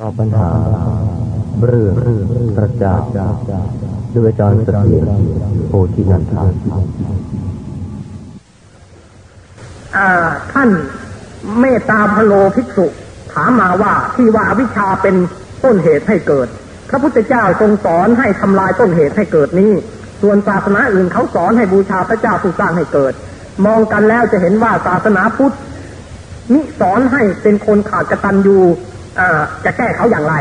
ตอบปัญหาเรื่องพระเจ้าด้วยอาจารย์เสถียรโพธินันทาท่านเมตตาพโลภิกษุ ถามมาว่าที่ว่าอวิชชาเป็นต้นเหตุให้เกิด พระพุทธเจ้าทรงสอนให้ทำลายต้นเหตุให้เกิดนี้ ส่วนศาสนาอื่นเขาสอนให้บูชาพระเจ้าผู้สร้างให้เกิด มองกันแล้วจะเห็นว่าศาสนาพุทธนิสอนให้เป็นคนขาดกตัญญู จะแก้เขาอย่างไร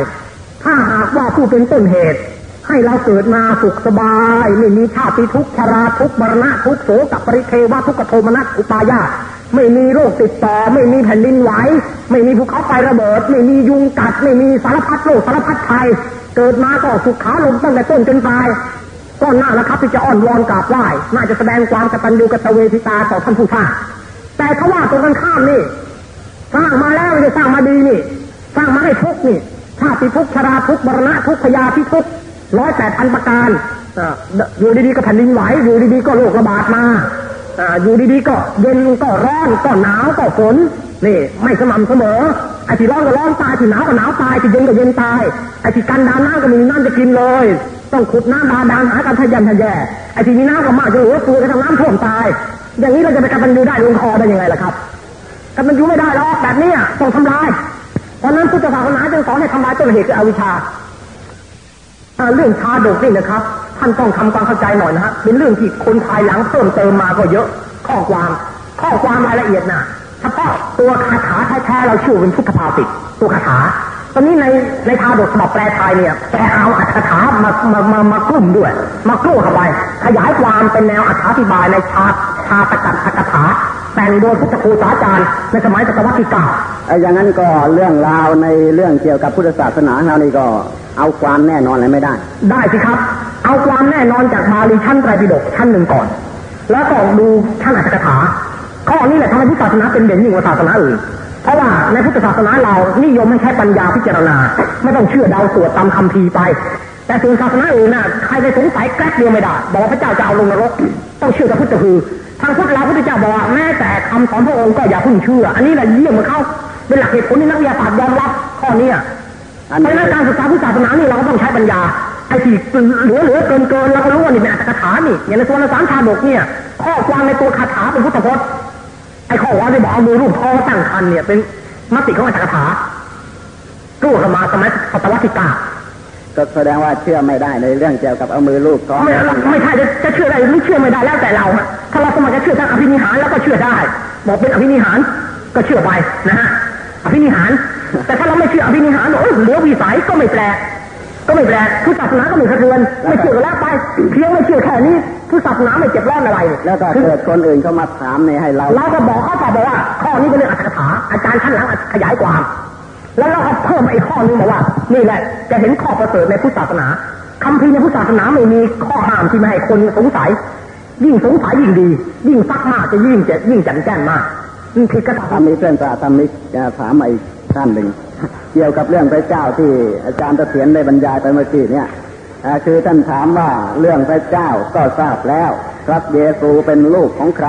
ถ้าหากว่าผู้เป็นต้นเหตุ ให้เราเกิดมาสุขสบาย ไม่มีชาติทุกข์ชราทุกข์มรณะทุกข์โศกปริเทวทุกขโทมนัสอุปายาไม่มีโรคติดต่อ ไม่มีแผ่นดินไหวไม่มีภูเขาไฟระเบิด ไม่มียุงกัด ไม่มีสารพัดโรคสารพัดภัยเกิดมาก็สุขขาลมตั้งแต่ต้นจนตายก็น่าล้วครับที่จะอ้อนวอนกราบไหว้น่าจะแสดงความกตัญญูกตเวทิตาต่อท่านผู้สร้าแต่ถ้าว่าตรงกันข้ามนี่สร้างมาแล้วไม่ได้สร้างมาดีนี่ สร้างมาให้ทุกนี่ชาติทุกชราทุกบรณะทุกพยาธิทุกร้อยแปดพันประการอยู่ดีๆก็แผ่นดินไหวอยู่ดีๆก็โรคระบาดมาอยู่ดีๆก็เย็นก็ร้อนก็หนาวก็ฝนนี่ไม่สม่ำเสมอไอ้ที่ร้อนก็ร้อนตายที่หนาวก็หนาวตายที่เย็นก็เย็นตายไอ้ที่กันดานน้ำก็มีน้ำจะกินเลย ต้องขุดน้ำบาดาลหากันทะยันทะแย่ไอ้ที่มีน้ำก็มากจะหัวตัวกันทำน้ำท่วมตาย อย่างนี้เราจะไปกันอยู่ได้ลงคอได้ยังไงล่ะครับกันมันอยู่ไม่ได้หรอกแบบนี้ต้องทำลาย ราะนั้นพุทธศาสนาจึงสอนให้ทำลายต้นเหตุคืออวิชชาเรื่องชาดกนี่นะครับ ท่านต้องทำความเข้าใจหน่อยนะฮะเป็นเรื่องที่คนภายหลังเพิ่มเติมมาก็เยอะข้อความ ข้อความรายละเอียดนะเฉพาะตัวคาถาแท้ๆเราชื่อเป็นพุทธภาสิตตัวคาถาตอนนี้ในในทาดกฉบับแปลไทยเนี่ยแปลเอาอัตถามามามามากลุ่มด้วย มากลุ่มเข้าไป ขยายความเป็นแนวอธิบายในชา ชาตกัตถกถาแต่งโดยพุทธคูสาจารย์ในสมัยศตวรรษที่เก้าไอ้อย่างนั้นก็เรื่องราวในเรื่องเกี่ยวกับพุทธศาสนาเรานี่ก็เอาความแน่นอนอะไรไม่ได้ ได้สิครับ เอาความแน่นอนจากบาลีชั้นไตรปิฎกชั้นหนึ่งก่อน แล้วก็ดูชั้นอัตถกถาข้อนี้แหละทำให้พุทธศาสนาเป็นเด่นยิ่งกว่าศาสนาอื่นเพราะว่าในพุทธศาสนาเรานิยมไม่ใช้ปัญญาพิจารณา ไม่ต้องเชื่อเดาสวดตามคำพีไป แต่ส่วนศาสนาอื่นน่ะใครไปสงสัยแกล้เดียวไม่ได้บอกว่าพระเจ้าจะเอาลงนรก ต้องเชื่อกับพุทธคือ ทางพุทธเราพุทธเจ้าบอกว่าแม้แต่คำสอนพระองค์ก็อย่าพึ่งเชื่อ อันนี้แหละเยี่ยมมาเข้าเป็นหลักเหตุผลที่นักวิทยาศาสตร์ยอมรับข้อนี้เพราะนั้นการศึกษาพุทธศาสนานี่เราก็ต้องใช้ปัญญาไอ้ที่เหลือเหลือเกินเกินเราก็รู้ว่านี่เป็นอัตถกถานี่อย่างในส่วนสารชาดกเนี่ย ข้อความในตัวคาถาเป็นพุทธพจน์ไอ้ข้อว่าที่บอกเอามือรูปท้อตั้งคันเนี่ยเป็นมติของอัตถกถาตู้สมาสมัยศตวรรษที่เก้า ก็แสดงว่าเชื่อไม่ได้ในเรื่องเกี่ยวกับเอามือลูกท้องไม่ไม่ใช่จะจะเชื่อได้ไม่เชื่อไม่ได้แล้วแต่เราถ้าเราสมัครจะเชื่อทางอภินิหารแล้วก็เชื่อได้ บอกเป็นอภินิหารก็เชื่อไปนะฮะอภินิหาร แต่ถ้าเราไม่เชื่ออภินิหารโอ้เหลือวิสัยก็ไม่แปลกก็ไม่แปลกผู้ศาสนาก็ไม่สะเทือนไม่เชื่อแล้วไปเพียงไม่เชื่อแค่นี้ผู้ศาสนาไม่เจ็บร้อนอะไร แล้วก็เกิดคนอื่นเขามาถามในให้เราเราก็บอกเขาตอบบอกว่า ข้อนี้เป็นเรื่องอัตถกถาอาจารย์ท่านหลังขยายความ แล้วเราเพิ่มไอ้ข้อนึงบอกว่า นี่แหละจะเห็นข้อประเสริฐในพุทธศาสนาคำพีในพุทธศาสนาไม่มีข้อห้ามที่ไม่ให้คนสงสัย ยิ่งสงสัยยิ่งดี ยิ่งซักมากจะยิ่งจะยิ่งจันแจ้งมากนี่คือกระทำมีเพื่อนพระธรรมิกจะถามอีกท่านหนึ่งเกี่ยวกับเรื่องพระเจ้าที่อาจารย์ตะเถียนได้บรรยายไปเมื่อกี้เนี่ยคือท่านถามว่าเรื่องพระเจ้าก็ทราบแล้วพระเยซูเป็นลูกของใคร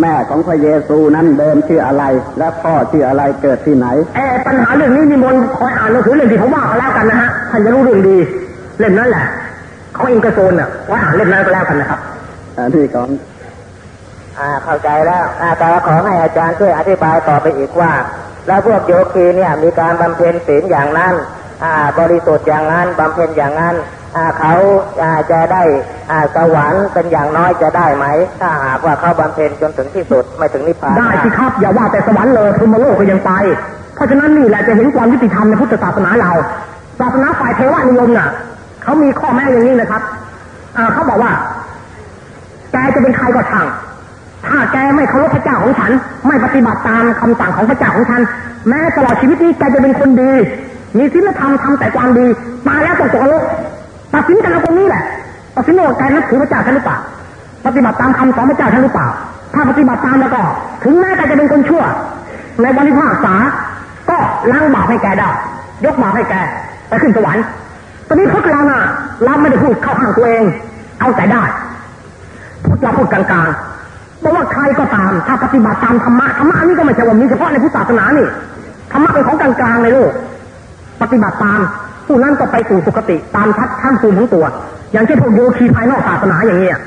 แม่ของพระเยซูนั้นเดิมชื่ออะไร และพ่อชื่ออะไรเกิดที่ไหนเออปัญหาเรื่องนี้มีมนคอยอ่านหนังสือเรื่องที่ผมว่าก็แล้วกันนะฮะท่านจะรู้เรื่องดีเล่มนั้นแหละเขาอิงกระโซนอะว่าอ่านเล่มนั้นก็แล้วกันนะครับอันที่ของอ่าเข้าใจแล้วอ่าแต่ขอให้อาจารย์ช่วยอธิบายต่อไปอีกว่า แล้วพวกโยคีเนี่ยมีการบำเพ็ญศีลอย่างนั้น อ่า บริสุทธิ์อย่างนั้นบำเพ็ญอย่างนั้น เขาจะได้สวรรค์เป็นอย่างน้อยจะได้ไหม ถ้าหากว่าเขาบำเพ็ญจนถึงที่สุดไม่ถึงนิพพานได้สิครับอย่าว่าแต่สวรรค์เลยพุทธโลกก็ยังไป เพราะฉะนั้นนี่แหละจะเห็นความยุติธรรมในพุทธศาสนาเราศาสนาฝ่ายเทวานิยมน่ะเขามีข้อแม้อย่างนี้นะครับเขาบอกว่า แกจะเป็นใครก็ช่างถ้าแกไม่เคารพพระเจ้าของฉัน ไม่ปฏิบัติตามคำสั่งของพระเจ้าของฉัน แม้ตลอดชีวิตนี้แกจะเป็นคนดี มีศีลธรรมทำแต่ความดี มาแล้วต้องตกนรก ตัดสินกันเอาตรงนี้แหละตัดสินว่าการนับถือพระเจ้าท่านหรือเปล่าปฏิบัติตามคำสอนพระเจ้าท่านหรือเปล่า ถ้าปฏิบัติตามแล้วก็ ถึงแม้แต่จะเป็นคนชั่ว ในบริภาคษา ก็ล้างบาปให้แกได้ ยกบาปให้แกไปขึ้นสวรรค์ตอนนี้พวกเราน่ะเราไม่ได้พูดเข้าข้างตัวเอง เอาแต่ได้พูดเราพูดกลางๆเพราะว่าใครก็ตาม ถ้าปฏิบัติตามธรรมะธรรมะนี่ก็ไม่ใช่ว่ามีเฉพาะในพุทธศาสนานี่ธรรมะเป็นของกลางๆในโลกปฏิบัติตาม ผู้นั้นก็ไปสู่สุคติตามทัดขั้นภูมิของตัว อย่างเช่นพวกโยคีภายนอกศาสนาอย่างเงี้ย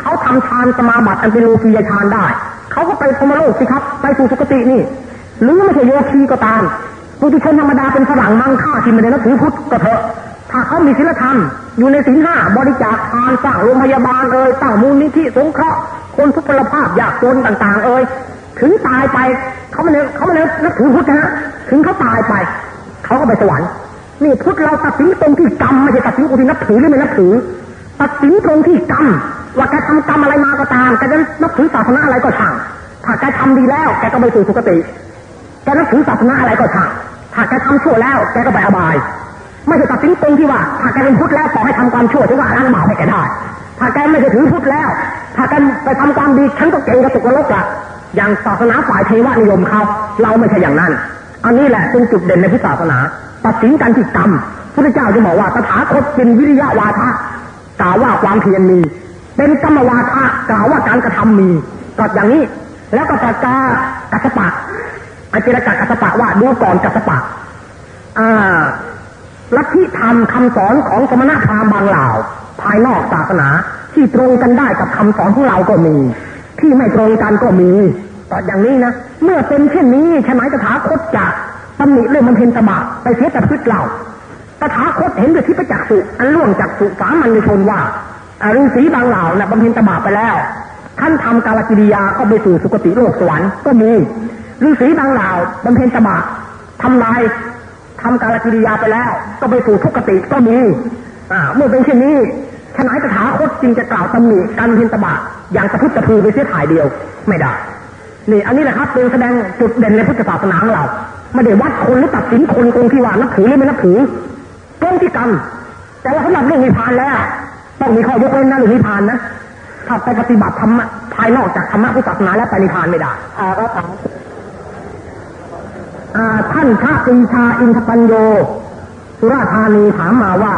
เขาทำฌานสมาบัติอันเป็นโลกียฌานได้ เขาก็ไปพมโลกสิครับ ไปสู่สุคตินี่ หรือไม่ใช่โยคีก็ตามปุถุชนธรรมดาเป็นฝรั่งมังค่าที่ไม่ได้นับถือพุทธก็เถอะ ถ้าเขามีศีลธรรม อยู่ในศีลห้าบริจาคทานสร้างโรงพยาบาลเอ่ยตั้งมูลนิธิสงเคราะห์คนทุกพลภาพยากจนต่าง ๆ เอ่ยถึงตายไปเขาไม่ได้เขาไม่ได้นับถือพุทธนะฮะถึงเขาตายไป เขาก็ไปสวรรค์ นี่พุทธเราตัดสินตรงที่กรรมไม่ใช่ตัดสินตรงที่นับถือหรือไม่นับถือ ตัดสินตรงที่กรรมว่าแกทำกรรมอะไรมาก็ตามแกจะนับถือศาสนาอะไรก็ช่างถ้าแกทำดีแล้วแกก็ไปสู่สุคติแกนับถือศาสนาอะไรก็ช่างถ้าแกทำชั่วแล้วแกก็ไปอบาย ไม่ใช่ตัดสินตรงที่ว่า ถ้าแกเป็นพุทธแล้วขอให้ทำความชั่วที่ว่าล้างบาปให้แกได้ถ้าแกไม่ใช่ถือพุทธแล้ว ถ้าแกไปทำความดีฉันก็เก่งกระตุกกระลกละอย่างศาสนาฝ่ายเทวนิยมเขาเราไม่ใช่อย่างนั้น อันนี้แหละเป็นจุดเด่นในพุทธศาสนา ตัดสินกันที่กรรมพระเจ้าจะบอกว่าตถาคตเป็นวิริยะวาทะกล่าวว่าความเพียรมี เป็นกรรมวาทะกล่าวว่าการกระทำมีก็อย่างนี้ แล้วก็ตรัสกากัสปะอาจรย์กัสปะว่าดูก่อนกัสปะอ่าลัทธิธรรมคำสอนของสมณพราหมณ์บางเหล่า ภายนอกศาสนาที่ตรงกันได้กับคำสอนของเราก็มี ที่ไม่ตรงกันก็มีต่ออย่างนี้นะเมื่อเป็นเช่นนี้ใช่ไหมตถาคตจะ ตำหนิเรื่องมันเพนตบะไปเสียแต่พืชเราตถาคตเห็นด้วยที่ประจักษ์สุอันล่วงจากสุสามัญชนว่าฤาษีบางเหล่านะ่ะบำเพ็ญตบะไปแล้วท่านทำกาลกิริยาก็ไปสู่สุคติโลกสวรรค์ก็มีฤาษีบางเหล่าบำเพ็ญตบะทำลายทำกาลกิริยาไปแล้ว ก็ไปสู่ทุกติก็มีอ่าเมื่อเป็นเช่นนี้ฉนัยตถาคตจึงจะกล่าวตำหนิการเพ็ญตบะอย่างตะพุทธะพือไปเสียถ่ายเดียวไม่ได้ นี่ อันนี้แหละครับเป็นแสดงจุดเด่นในพุทธศาสนาของเราไม่ได้วัดคนหรือตัดสินคนตรงที่ว่านับถือหรือไม่นับถือตรงที่กรรมแต่ว่าสำหรับเรื่องนิพพานแล้ว ต้องมีข้อยกเว้นนะเรื่อนิพพานนะถ้าไปปฏิบัติธรรมภายนอกจากธรรมะพุทธศาสนาแล้วไปนิพพานไม่ได้อ่าก็ถามท่านพระปรีชาอินทปัญโยสุราธานีถามมาว่า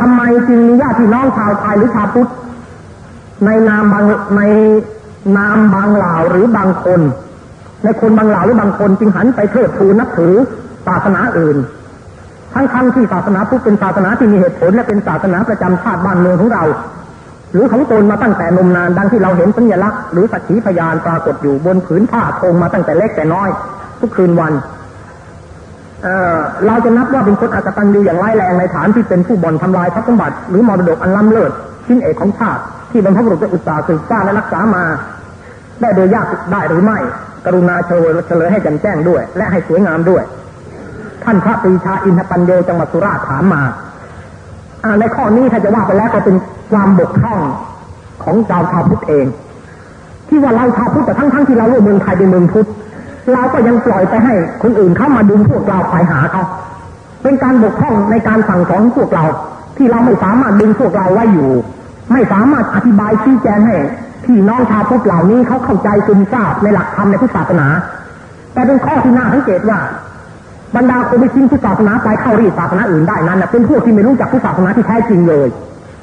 ทำไมจึงมีญาติพี่น้องชาวไทยหรือชาวพุทธในนามบางใน นามบางเหล่าหรือบางคน ในคนบางเหล่าหรือบางคนจึงหันไปเทิดทูนนับถือศาสนาอื่น ทั้งทั้งที่ศาสนาพุทธเป็นศาสนาที่มีเหตุผลและเป็นศาสนาประจำชาติบ้านเมืองของเรา หรือของตนมาตั้งแต่นมนานดังที่เราเห็นสัญลักษณ์หรือสักขีพยานปรากฏอยู่บนผืนผ้าโคงมาตั้งแต่เล็กแต่น้อย ทุกคืนวันเเราจะนับว่าเป็นคนอักตันยูอย่างร้ายแรงในฐานที่เป็นผู้บ่อนทำลายทรัพย์สมบัติหรือมรดกอันล้ำเลิศชิ้นเอกของชาติ ที่บรรพบุรุษได้อุตสาห์สืบสร้างและรักษามา ได้โดยยากได้หรือไม่ กรุณาเฉลยเฉลยให้แจ่มแจ้งด้วย และให้สวยงามด้วย ท่านพระปรีชาอินทปัญโยจังหวัดสุราษฎร์ถามมาในข้อนี้ถ้าจะว่าไปแล้วก็เป็นความบกพร่องของชาวชาวพุทธเอง ที่ว่าเราชาวพุทธแต่ทั้งทั้งที่เราเลือกเมืองไทยเป็นเมืองพุทธเราก็ยังปล่อยไปให้คนอื่นเข้ามาดึงพวกเราไปหาเขาเป็นการบกพร่องในการสั่งสอนพวกเรา ที่เราไม่สามารถดึงพวกเราไว้อยู่ ไม่สามารถอธิบายชี้แจงให้พี่น้องชาวพุทธเหล่านี้เขาเข้าใจซึมซาบในหลักธรรมในพุทธศาสนา แต่เป็นข้อที่น่าสังเกตว่า บรรดาคนไปทิ้งพุทธศาสนาไปเข้ารีศาสนาอื่นได้นั้นเป็นพวกที่ไม่รู้จักพุทธศาสนาที่แท้จริงเลย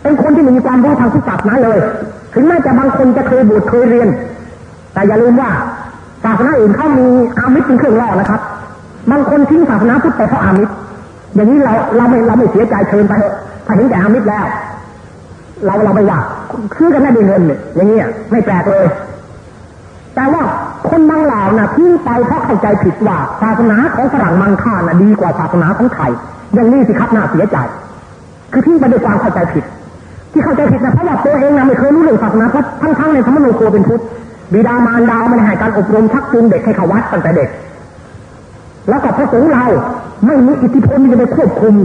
เป็นคนที่ไม่มีความรู้ทางพุทธศาสนาเลย ถึงแม้จะบางคนจะเคยบวชเคยเรียน แต่อย่าลืมว่าศาสนาอื่นเขามีอามิตรเป็นเครื่องล่อนะครับ บางคนทิ้งศาสนาพุทธไปเพราะอามิตรอย่างนี้เราเราไม่เราไม่เสียใจเชิญไปเถอะถ้าเห็นแต่อามิตรแล้ว เราเราไม่ว่าซื้อกันได้ด้วยเงินเนี่ยอย่างนี้ยไม่แปลกเลย แต่ว่าคนบางเหล่านะ่ะทิ้งไปเพราะเข้าใจผิดว่าศาสนาของฝรั่งมังค่าน่ะดีกว่าศาสนาของไทยอย่างนี้สิครับน่าเสียใจ คือทิ้งไปด้วยความเข้าใจผิด ที่เข้าใจผิดนะเพราะว่าตัวเองนะไม่เคยรู้เรื่องศาสนาเพุทธทั้งๆในสมโนครัวเป็นพุทธบิดามารดาไม่ได้ให้การอบรมชักจูงเด็กให้เขาวัดตั้งแต่เด็ก แล้วก็พระสงฆ์เราไม่มีอิทธิพลที่จะไปควบคุม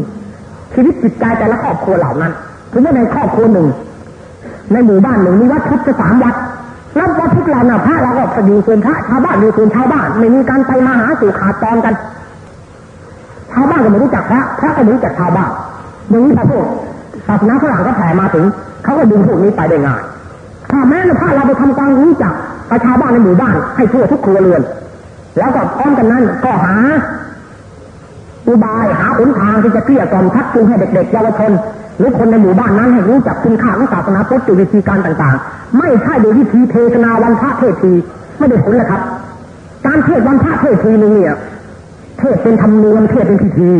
ชีวิตจิตใจแต่ละครอบครัวเหล่านั้น ถึงแม้ในครอบครัวหนึ่ง ในหมู่บ้านหนึ่งมีวัดพุทธสามวัดแล้ววัดพุทธเราเนี่ยพระเราก็อยู่ส่วนพระชาวบ้านอยู่ส่วนชาวบ้าน ไม่มีการไปมาหาสู่ขาดตอนกัน ชาวบ้านก็ไม่รู้จักพระพระก็ไม่รู้จักชาวบ้านอย่างนี้พอพวกศาสนาฝรั่งก็แผ่มาถึงเขาก็ดึงพวกนี้ไปได้ง่ายถ้าแม้ถ้าเราไปทำการรู้จักประชาบ้านในหมู่บ้านให้ทั่วทุกครัวเรือน แล้วก็พร้อมกันนั้นก็หาอุบายหาหนทางที่จะเกลี้ยกล่อมทักจูงให้เด็กๆเยาวชน หรือคนในหมู่บ้านนั้นให้รู้จักคุณค่าของศาสนาพุทธด้วยวิธีการต่างๆ ไม่ใช่โดยวิธีเทศนาวันพระเทศทีไม่ได้ผลเลยครับ การเทศวันพระเทศทีนึงเนี่ยเทศเป็นธรรมเนียมเทศเป็นพิธี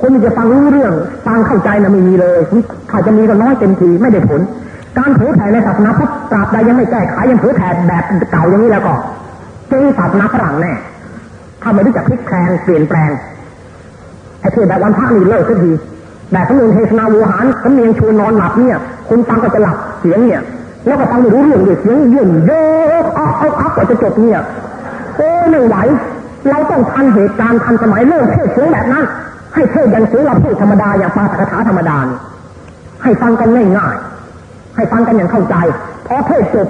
คนจะฟังรู้เรื่องฟังเข้าใจนะไม่มีเลยถ้าจะมีก็น้อยเต็มทีไม่ได้ผล การเผยแผ่ในศาสนาพุทธตราบใดยังไม่แก้ไขยังเผยแผ่แบบเก่าอย่างนี้แล้วก็เจ๊ศาสนาฝรั่งแน่ถ้าไม่รู้จักพลิกแพลงเปลี่ยนแปลงไอ้เทศแบบวันพระนี่เลิกสักที แบบสำเนียงเทศนาวูหารสำเนียงชวนนอนหลับเนี่ยคุณฟังก็จะหลับเสียงเนี่ย แล้วก็ฟังไม่รู้เรื่องด้วยเสียงเยื่นเยอะเอาเอาเอากว่าจะจบเนี่ยโอ้ไม่ไหวเราต้องทันเหตุการณ์ทันสมัยเริ่มเทศสูงแบบนั้น ให้เทศอย่างสูงเราพูดธรรมดาอย่างปาฐกถาธรรมดาให้ฟังกันง่ายๆให้ฟังกันอย่างเข้าใจพอเทศจบ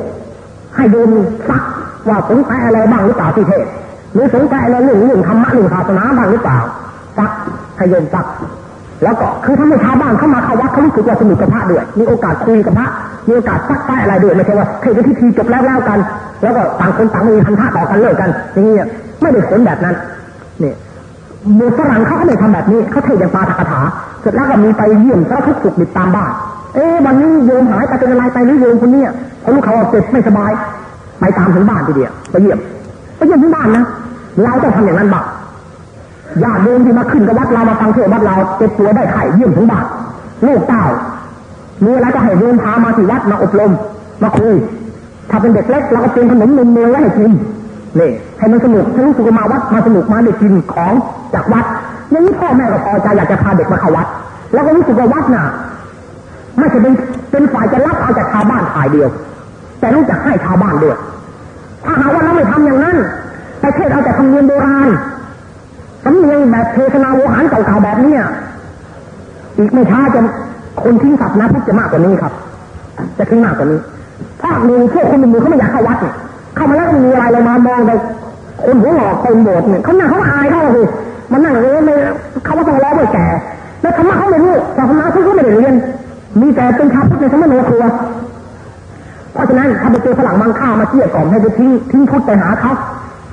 ให้โยมซักว่าสงสัยอะไรบ้างหรือเปล่าที่เทศหรือสงสัยอะไรเรื่องเรื่องธรรมะเรื่องศาสนาบ้างหรือเปล่าซักให้โยมซัก แล้วก็คือถ้าไม่ชาวบ้านเข้ามาเข้าวัดเขารู้สึกว่าสนุกกับพระด้วยมีโอกาสคุยกับพระมีโอกาสซักใต้อะไรด้วยไม่ใช่ว่าเทศพิธีจบแล้วแล้วกัน แล้วก็ต่างคนต่างมีพันธะต่อกันเลิกกัน อย่างนี้ไม่ได้ผลแบบนั้นนี่มูฝรั่งเขาก็ไม่ทำแบบนี้เขาเทศอย่างปาฐกถาเสร็จแล้วก็มีไปเยี่ยมสารทุกสุขดิบตามบ้านเอ๊ะวันนี้โยมหายไปเป็นอะไรไปหรือโยมคนนี้เขาลูกเขาเจ็บไม่สบาย ไปตามถึงบ้านทีเดียวไปเยี่ยมไปเยี่ยมที่บ้านนะเราต้องทำอย่างนั้นบ้าง ญาติโยมที่มาขึ้นกับวัดเรามาฟังเทศวัดเราเจ็บตัวได้ไข้เยี่ยมถึงบานลูกเต้ามีอะไรก็ให้โยมพามาที่วัดมาอบรมมาคุยถ้าเป็นเด็กเล็กเราก็เตรียมขนมนมเนยไว้ให้กินนี่ให้มันสนุกให้รู้สึกมาวัดมาสนุกมาได้กินของจากวัดอย่างนี้พ่อแม่ก็พอใจอยากจะพาเด็กมาเข้าวัด แล้วก็รู้สึกว่าวัดน่ะไม่ใช่เป็นเป็นฝ่ายจะรับเอาจากชาวบ้านฝ่ายเดียว แต่รู้จักให้ชาวบ้านด้วย ถ้าหาว่าเราไม่ทำอย่างนั้นไปเทศเอาแต่ธรรมเนียมโบราณ สำเนียงแบบเทศนาโวหารเก่าๆแบบเนี้ยอีกไม่ช้าจะคนทิ้งศาสนาพุทธจะมากกว่านี้ครับ จะทิ้งมากกว่านี้ภาคหนึ่งพวกคนหนึ่งเขาไม่อยากเข้าวัดเนี่ยเข้ามาแล้วก็มีอะไรเลยมามองไปคนหัวหลอกคนโบสเนี่ยเขาหน้าเขาอายเขาเลยมันนั่งเลยไม่เขาว่าต้องรอไว้แก่แล้วธรรมะเขาไม่รู้ศาสนาพุทธเขาไม่ได้เรียน มีแต่เป็นชาวพุทธในสมณครัวเพราะฉะนั้นถ้าไปเจอฝรั่งบางข้ามาเที่ยวก่อนให้ไปทิ้งทิ้งพุทธไปหาเขา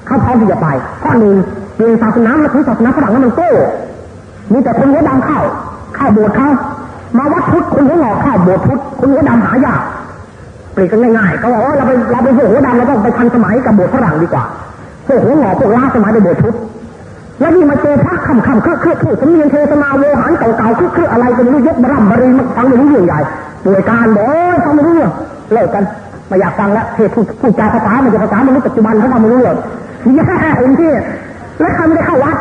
เขาพร้อมที่จะไปข้อหนึ่ง เปลี่ยนศาสนามาถึงศาสนาฝรั่งแล้วมันโก้มีแต่คนหัวดำเข้าเข้าโบสถ์เขามาวัดพุทธคนหัวหลอกเข้าโบสถ์พุทธคนหัวดำหายากเปลี่ยนกันง่ายๆเขาบอกว่าเราไปเราไปหัวดำเราต้องไปทันสมัยกับโบสถ์ฝรั่งดีกว่าพวกหัวหลอกพวกล้าสมัยในโบสถ์พุทธแล้วนี่มาเจอพระคำคำเครือเครือพูดสำเนียงเทศนาโวหารเก่าๆเครือเครืออะไรก็ไม่รู้ยกบรัมบรีมาฟังไม่รู้เรื่องใหญ่ป่วยการบอกฟังไม่รู้เรื่องเลิกกันไม่อยากฟังแล้วเทศพูดพูดจาภาษามันจะภาษามนุษย์ปัจจุบันเขาทำไม่รู้เรื่องนี่แย่เองที่ แล้วใครไม่ได้เข้าวัด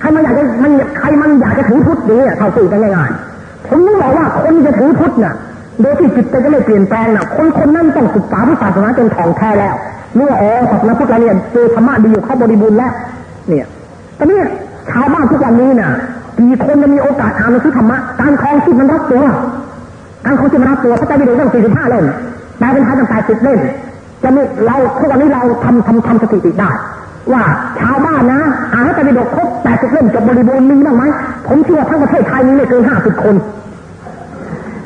ใครมันอยากจะมันใครมันอยากจะถือพุทธอย่างนี้เข้าสู่กันง่ายๆผมนึกบอกว่าคนจะถือพุทธน่ะ โดยที่จิตใจจะไม่เปลี่ยนแปลงน่ะ คนคนนั้นต้องศึกษาพุทธศาสนาจนถ่องแท้แล้วเมื่ออ๋อศาสนาพุทธเราเนี่ยเจอธรรมะดีอยู่เข้าบริบูรณ์แล้ว เนี่ยตอนนี้ชาวบ้านทุกวันนี้น่ะกี่คนจะมีโอกาสอ่านหนังสือธรรมะการคลองชีพมันรับตัวการคลองชีพมันรับตัวพระเจ้าวิโรจน์ตั้งสี่สิบห้าเล่มแปลเป็นไทยตั้งแปดสิบเล่มจะมีเราทุกวันนี้เราทำทำทำสถิติได้ ว่าชาวบ้านนะอ่านพระไตรปิฎกครบแปดสิบเล่มจบบริบูรณ์มีบ้างไหมผมเชื่อทั้งประเทศไทยมีไม่เกินห้าสิบคน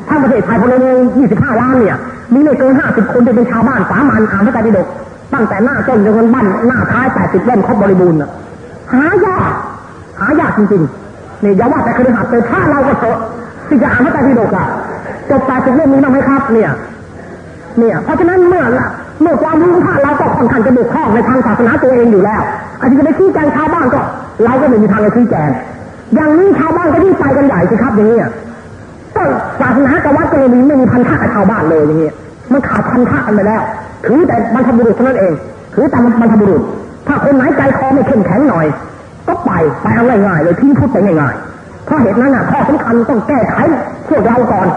ทั้งประเทศไทยพลเมืองยี่สิบห้าล้านเนี่ยมีไม่เกินห้าสิบคนที่เป็นชาวบ้านสามัญอ่านพระไตรปิฎกตั้งแต่หน้าต้นจนบ้านหน้าท้ายแปดสิบเล่มครบบริบูรณ์หายากหายากจริงๆนี่อย่าว่าแต่คฤหัสถ์เลยถ้าเราก็เถอะที่จะอ่านพระไตรปิฎกอะจบแปดสิบเล่มมีบ้างไหมครับ เนี่ย เนี่ย เพราะฉะนั้นเมื่อละ เมื่อความรู้ถ้าเราก็ค่อนข้างจะบุกข้องในทางศาสนาตัวเองอยู่แล้วอาจจะไปชี้แจงชาวบ้านก็ เราก็ไม่มีทางจะชี้แจงอย่างนี้ชาวบ้านก็ยิ่งไปกันใหญ่สิครับอย่างนี้ก็ศาสนากับวัดก็เลยมีไม่มีพันธะกับชาวบ้านเลยอย่างนี้มันขาดพันธะกันไปแล้ว ถือแต่บรรพบุรุษเท่านั้นเอง ถือแต่บรรพบุรุษ ถ้าคนไหนใจคอไม่เข้มแข็งหน่อย ก็ไปไปเอาง่ายๆเลยทิ้งพุทธไปง่ายๆเพราะเหตุนั้นน่ะข้อสำคัญต้องแก้ไขพวกเราก่อน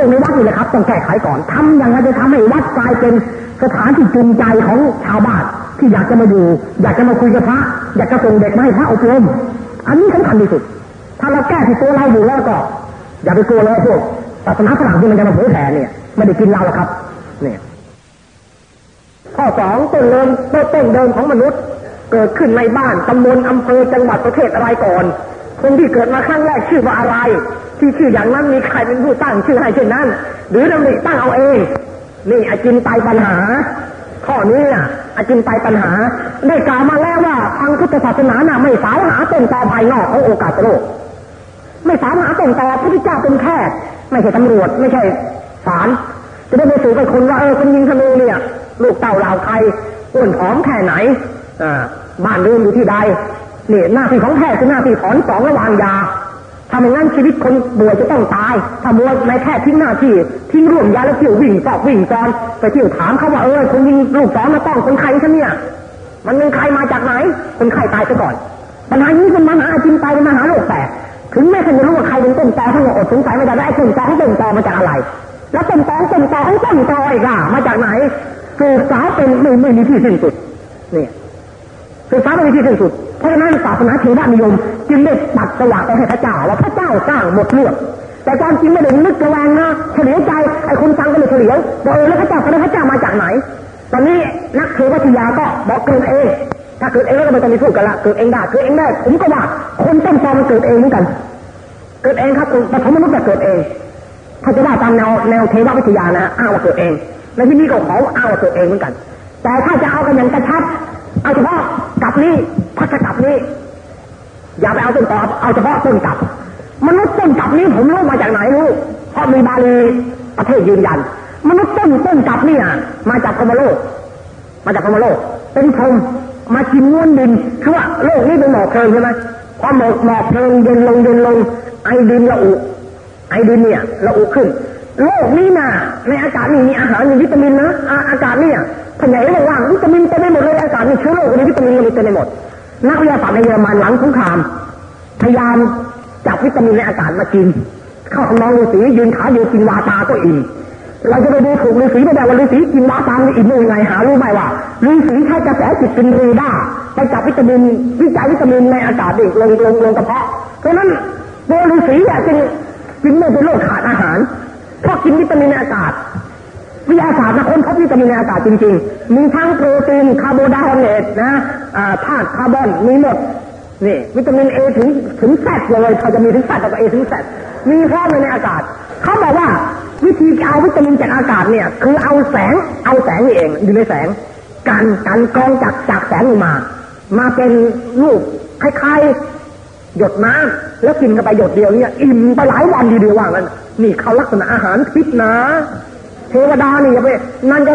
วกในวัดนี่แหละครับ ต้องแก้ไขก่อนทำอย่างไรจะทำให้วัดกลายเป็นสถานที่จูงใจของชาวบ้านที่อยากจะมาดูอยากจะมาคุยกับพระ อยากจะส่งเด็กมาให้พระอบรมอันนี้สำคัญที่สุด ถ้าเราแก้ที่ตัวเราอยู่แล้วก็ อย่าไปกลัวเลยพวกศาสนาฝรั่งที่มันจะมาเผยแผ่เนี่ยไม่ได้กินเราหรอกครับ เนี่ยข้อสองต้นเริ่มต้นเดิมของมนุษย์ เกิดขึ้นในบ้านตำบลอำเภอจังหวัดประเทศอะไรก่อนคนที่เกิดมาครั้งแรกชื่อว่าอะไร ที่ชื่ออย่างนั้นมีใครเป็นผู้ตั้งชื่อให้เช่นนั้น หรือดำริตั้งเอาเอง นี่อาจินไตปัญหา ข้อนี้อะอาจินไตปัญหา ได้กล่าวมาแล้วว่าทางพุทธศาสนาน่ะไม่สาวหาต้นตอภายนอกของโอกาสโลก ไม่สาวหาต้นตอพระพุทธเจ้าเป็นแค่ไม่ใช่ตำรวจไม่ใช่ศาลจะได้ไปสู่กับคนว่าเออคนยิงธนูเนี่ย ลูกเต่าเหล่าใครอ้วนผอมแค่ไหนอ่าบ้านเรือนอยู่ที่ใดนี่หน้าที่ของแพทย์คือหน้าที่ถอนสองระวางยา ถ้าไม่งั้นชีวิตคนป่วยจะต้องตาย ถ้ามัวนายแพทย์ทิ้งหน้าที่ทิ้งร่วมยาแล้วเที่ยววิ่งสอบวิ่งจอนไปเที่ยวถามเขาว่าเออคนยิงลูกสองมาต้องคนไข้ฉันเนี่ย มันเป็นใครมาจากไหน คนไข้ตายซะก่อน ปัญหานี้เป็นปัญหาจินตายเป็นปัญหาโลกแตกถึงแม้ท่านจะรู้ว่าใครเป็นต้นตอท่านก็อดสงสัยไม่ได้ไอ้ต้นตอของต้นตอมาจากอะไร แล้วต้นตอของต้นตอของต้นตออีกอะมาจากไหนสืบสาวเป็นไม่ไม่มีที่สิ้นสุดเนี่ย สืบสาไม่มีที่สิ้นสุด เพราะฉะนั้นศาสนาเทวนิยม จึงได้ตัดสว่างไปให้พระเจ้าว่าพระเจ้าสร้างหมดเรื่องแต่ความจริงไม่ได้นึกระแวงนะเฉลียวใจไอ้คนฟังก็เลยเฉลียวบอกเออแล้วพระเจ้าพระเจ้ามาจากไหน ตอนนี้นักเทววิทยาก็บอกเกิดเองถ้าเกิดเองแล้วก็ไม่ต้องมีพูดกันละเกิดเองได้เกิดเองได้ผมก็ว่าคนต้นตอมันเกิดเองเหมือนกัน เกิดเองครับปฐมมนุษย์จะเกิดเองถ้าจะว่าตามแนวแนวเทววิทยานะอ้าวว่าเกิดเองในที่นี้ก็ขออ้าวว่าเกิดเองเหมือนกัน แต่ถ้าจะเอากันอย่างกระชับ เอาเฉพาะกับนี้พัชกับนี้ อย่าไปเอาต้นตอเอาเฉพาะต้นกับมนุษย์ต้นกับนี้ผมรู้มาจากไหนรู้เพราะมีบาลีประเทศยืนยัน มนุษย์ต้นต้นกับนี่ยมาจากพมโลก มาจากพมโลก เป็นพรมมากินม้วนดินคือว่าโลกนี้เป็นหมอกเพลิงใช่ไหมความหมอกหมอกเพลิงเย็นลงเย็นลง ไอดินละอุ ไอดินเนี่ยละอุขึ้น โลกนี้นะในอากาศนี่มีอาหารมีวิตามินนะอาอากาศเนี่ย ขยายระว่างวิตามินเต็มไปหมดเลยอากาศนี่เชื้อโรคมีวิตามินมีเต็มไปหมดนักวิทยาศาสตร์ในเยอรมันหลังสงครามพยายามจับวิตามินในอากาศมากิน เข้าทำนองฤาษียืนขาเดียวกินวาตาก็อิ่มเราจะไปดูถูกฤาษีไม่ได้ว่าฤาษีกินวาตาอิ่มยังไงหารู้ไหมว่าฤาษีใช้กระแสจิตเป็นเรดาร์ไปจับวิตามินวิจัยวิตามินในอากาศดิลงลงลงกระเพาะเพราะนั้นตัวฤาษีเนี่ยจึงจึงไม่เป็นโรคขาดอาหารเพราะกินวิตามินในอากาศ วิทยาศาสตร์นะค้นพบวิตามินในอากาศจริง ๆ มีทั้งโปรตีนคาร์โบไฮเดรตนะธาตุคาร์บอนมีหมดนี่วิตามินเอถึงถึงแซดเลยเขาจะมีถึงแซดกับเอถึงแซดมีพร้อมในอากาศ เขาบอกว่าวิธีเอาวิตามินจากอากาศเนี่ย คือเอาแสงเอาแสงนี่เองอยู่ในแสงการการกรองจากจากแสงลงมา มาเป็นรูปคล้ายๆหยดน้ำแล้วกินกันไปหยดเดียวเนี่ยอิ่มไปหลายวันทีเดียวว่างั้นนี่เขาลักษณะอาหารทิพนะ เทวดานี่อย่าไปนั่นจะ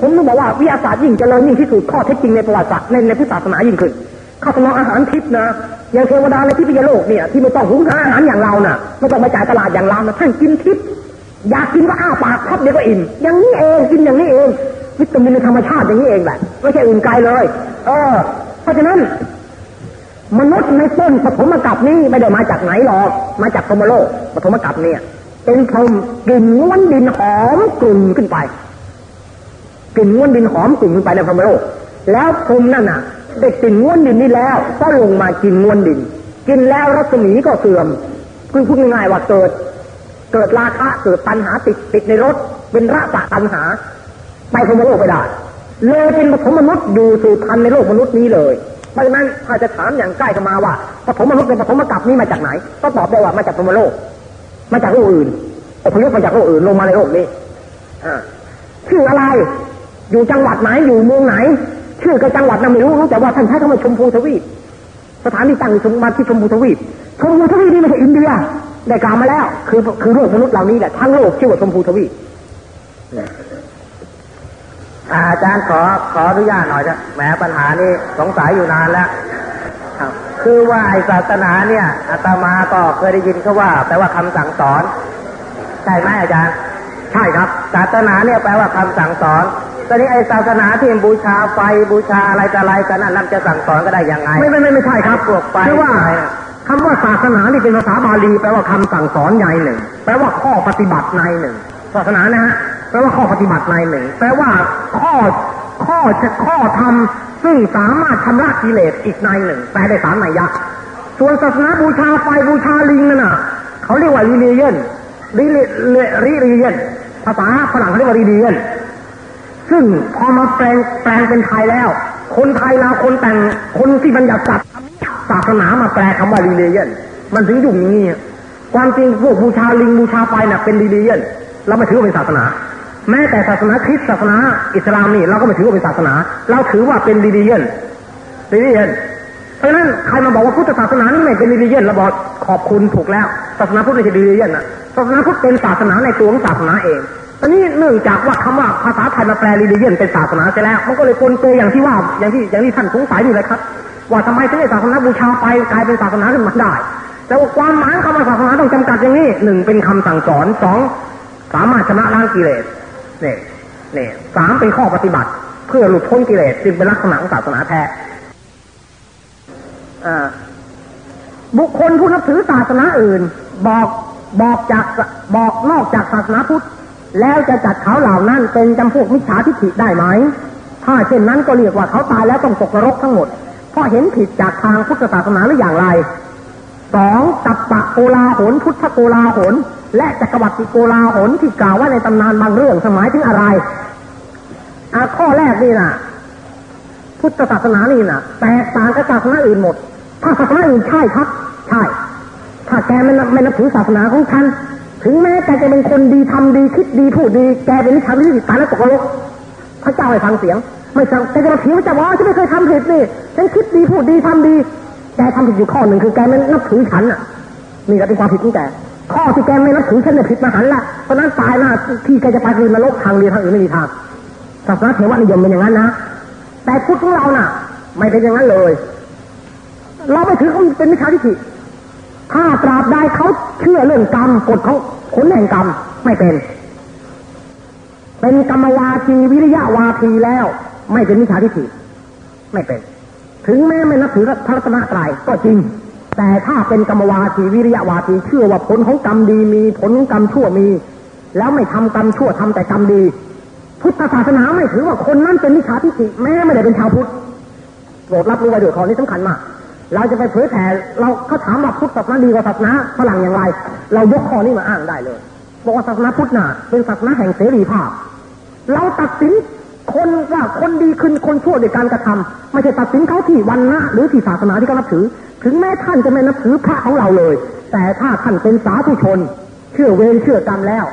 ผมต้องบอกว่าวิทยาศาสตร์ยิ่งเจริญยิ่งที่สุดข้อเท็จจริงในประวัติศาสตร์ในในพุทธศาสนายิ่งขึ้นข้าสนองอาหารทิพนะอย่างเทวดาในที่พิยโลกเนี่ย ที่ไม่ต้องหุงหาอาหารอย่างเราน่ะไม่ต้องไปจ่ายตลาดอย่างเรานะท่านกินทิพอยากกินก็อ้าปากพับเดียวก็อิ่มอย่างนี้เองกินอย่างนี้เอง วิตามินธรรมชาติอย่างนี้เองแหละไม่ใช่อื่นไกลเลย เออ เพราะฉะนั้น มนุษย์ในต้นปฐมกัปนี้ไม่ได้มาจากไหนหรอกมาจากพมโลกปฐมกัปเนี่ย เป็นพรมกลิ่นง้วนดินหอมกลุ่นขึ้นไปกลิ่นง้วนดินหอมกลุ่นขึ้นไปในพรมโลก แล้วพรมนั่นน่ะได้กลิ่นง้วนดินนี่แล้ว ก็ลงมากินง้วนดิน กินแล้วรัศมีก็เสื่อมคือพูดง่ายๆว่าเกิด เกิดราคะเกิดปัญหาติดติดในรถ เป็นระตะปัญหา ไปพรมโลกไปได้เลยเป็นปฐมมนุษย์อยู่สู่ทันในโลกมนุษย์นี้เลยเพราะฉะนั้นถ้าจะถามอย่างใกล้เข้ามาว่าปฐมมนุษย์เป็นปฐมกัปนี้มาจากไหน ก็ตอบได้ว่ามาจากพรมโลก มาจากโลกอื่นอพยพมาจากโลกอื่นลงมาในโลกนี้ชื่ออะไร อยู่จังหวัดไหนอยู่เมืองไหน ชื่อกับจังหวัดนั้นไม่รู้รู้แต่ว่าท่านใช้คำว่าชมพูทวีปสถานที่ตั้งมมาที่ชมพูทวีปชมพูทวีปนี่ไม่ใช่อินเดียได้กล่าวมาแล้ว คือคือโลกมนุษย์เหล่านี้แหละทั้งโลกชื่อว่าชมพูทวีปอาจารย์ขอขออนุญาตหน่อยนะแหมปัญหานี้สงสัยอยู่นานแล้วคื อว่าไอศาสนาเนี่ยอาตมาก็เคยได้ยินเขาว่า แปลว่าคำสั่งสอน ใช่ไหมอาจารย์ ใช่ครับ ศาสนาเนี่ยแปลว่าคำสั่งสอนตอนนี้ไอศาสนาที่บูชาไฟบูชาอะไรต่ออะไรกันนั่นจะสั่งสอนก็ได้ยังไง ไม่ไม่ไม่ไม่ใช่ครับพวกไฟคือว่าคำว่าศาสนานี่เป็นภาษาบาลีแปลว่าคำสั่งสอนในหนึ่ง แปลว่าข้อปฏิบัติในหนึ่ง ศาสนานะฮะแปลว่าข้อปฏิบัติในหนึ่ง แปลว่าข้อ ข้อจะข้อธรรมซึ่งสามารถชำระกิเลสอีกในหนึ่งแปลได้สามนัยยะ ส่วนศาสนาบูชาไฟบูชาลิงนั่นน่ะเขาเรียกว่า religion religion ภาษาฝรั่งเขาเรียกว่า religion ซึ่งพอมาแปลงแปลงเป็นไทยแล้ว คนไทยเราคนแต่งคนที่บัญญัติศัพท์ศาสนามาแปลคำว่า religion มันถึงยุ่งอย่างนี้ความจริงพวกบูชาลิงบูชาไฟน่ะเป็น religion เราไม่ถือว่าเป็นศาสนา แม้แต่ศาสนาคริสต์ศาสนาอิสลามนี่เราก็ไม่ถือว่าเป็นศาสนา เราถือว่าเป็น religion religion เพราะฉะนั้นใครมาบอกว่าพุทธศาสนานี่ไม่เป็น religion เราบอกขอบคุณถูกแล้ว ศาสนาพุทธไม่ใช่ religion นะศาสนาพุทธเป็นศาสนาในตัวของศาสนาเองตอนนี้เนื่องจากว่าคำว่าภาษาไทยมาแปล religion เป็นศาสนาเสร็จแล้ว มันก็เลยปนเตัวอย่างที่ว่าอย่างที่อย่างที่ท่านสงสัยนี่เลยครับ ว่าทำไมถึงได้ศาสนาบูชาไปกลายเป็นศาสนาขึ้นมาได้ แต่ว่าความหมายคำว่าศาสนาต้องจำกัดอย่างนี้หนึ่งเป็นคำสั่งสอนสองสามารถชนะล้างกิเลส เนี่ยเนี่ยสามเป็นข้อปฏิบัติ เพื่อหลุดพ้นกิเลสจึงเป็นลักษณะของศาสนาแท้บุคคลผู้นับถือศาสนาอื่น บอกบอกจากบอกนอกจากศาสนาพุทธแล้วจะจัดเขาเหล่านั้นเป็นจำพวกมิจฉาทิฏฐิได้ไหม ถ้าเช่นนั้นก็เรียกว่าเขาตายแล้วต้องตกนรกทั้งหมด เพราะเห็นผิดจากทางพุทธศาสนาหรืออย่างไรสองตับปะโกลาหนพุทธโกลาหน และจักรวรรดิโกลาหนที่กล่าวว่าในตำนานบางเรื่องสมัยถึงอะไรอข้อแรกนี่นะพุทธศาสนานี่นะแตกต่างกับศาสนาอื่นหมด ถ้าศาสนาอื่นใช่ครับ ใช่ ถ้าแกไม่ไม่นับถือศาสนาของฉันถึงแม้แกจะเป็นคนดีทำดีคิดดีพูดดี แกเป็นนิสัยที่ตายแล้วตกนรกพระเจ้าให้ฟังเสียง ไม่สั่งแกจะมาเถียงพระว่าฉันไม่เคยทำผิดนี่ฉันคิดดีพูดดีทำดี แกทำผิดอยู่ข้อหนึ่งคือแกไม่นับถือฉันอะนี่แหละเป็นความผิดของแก ข้อที่แกไม่นับถือฉันเนี่ยผิดมหันละเพราะนั้นตายหน้าที่แกจะไปคือนรกทางเรียนทางอื่นไม่มีทางศาสนาเทวนิยมเป็นอย่างนั้นนะแต่พุทธของเราน่ะ ไม่เป็นอย่างนั้นเลย เราไม่ถือเขาเป็นมิจฉาทิฏฐิถ้าตราบใดเขาเชื่อเรื่องกรรมกฎของผลแห่งกรรมไม่เป็น เป็นกรรมวาทีวิริยะวาทีแล้ว ไม่เป็นมิจฉาทิฏฐิไม่เป็น ถึงแม้ไม่นับถือพระรัตนตรัยก็จริง แต่ถ้าเป็นกรรมวาทีวิริยะวาทีเชื่อว่าผลของกรรมดีมีผลของกรรมชั่วมี แล้วไม่ทำกรรมชั่วทำแต่กรรมดี พุทธศาสนาไม่ถือว่าคนนั้นเป็นมิจฉาทิฏฐิแม้ไม่ได้เป็นชาวพุทธโปรดรับรู้ไว้ด้วยวข้อนี้สำคัญมากเราจะไปเผยแผ่เราเขาถามว่าพุทธศาสนาดีกว่าศาสนาฝรั่งอย่างไร เรายกข้อนี้มาอ้างได้เลยบอกว่าศาสนาพุทธน่ะเป็นศาสนาแห่งเสรีภาพ เราตัดสินคนว่าคนดีขึ้นคนชั่วโดยการกระทำไม่ใช่ตัดสินเขาที่วันนะหรือที่ศาสนาที่เขานับถือ ถึงแม้ท่านจะไม่นับถือพระของเราเลย แต่ถ้าท่านเป็นสาธุชน เชื่อเวรเชื่อกรรมแล้ว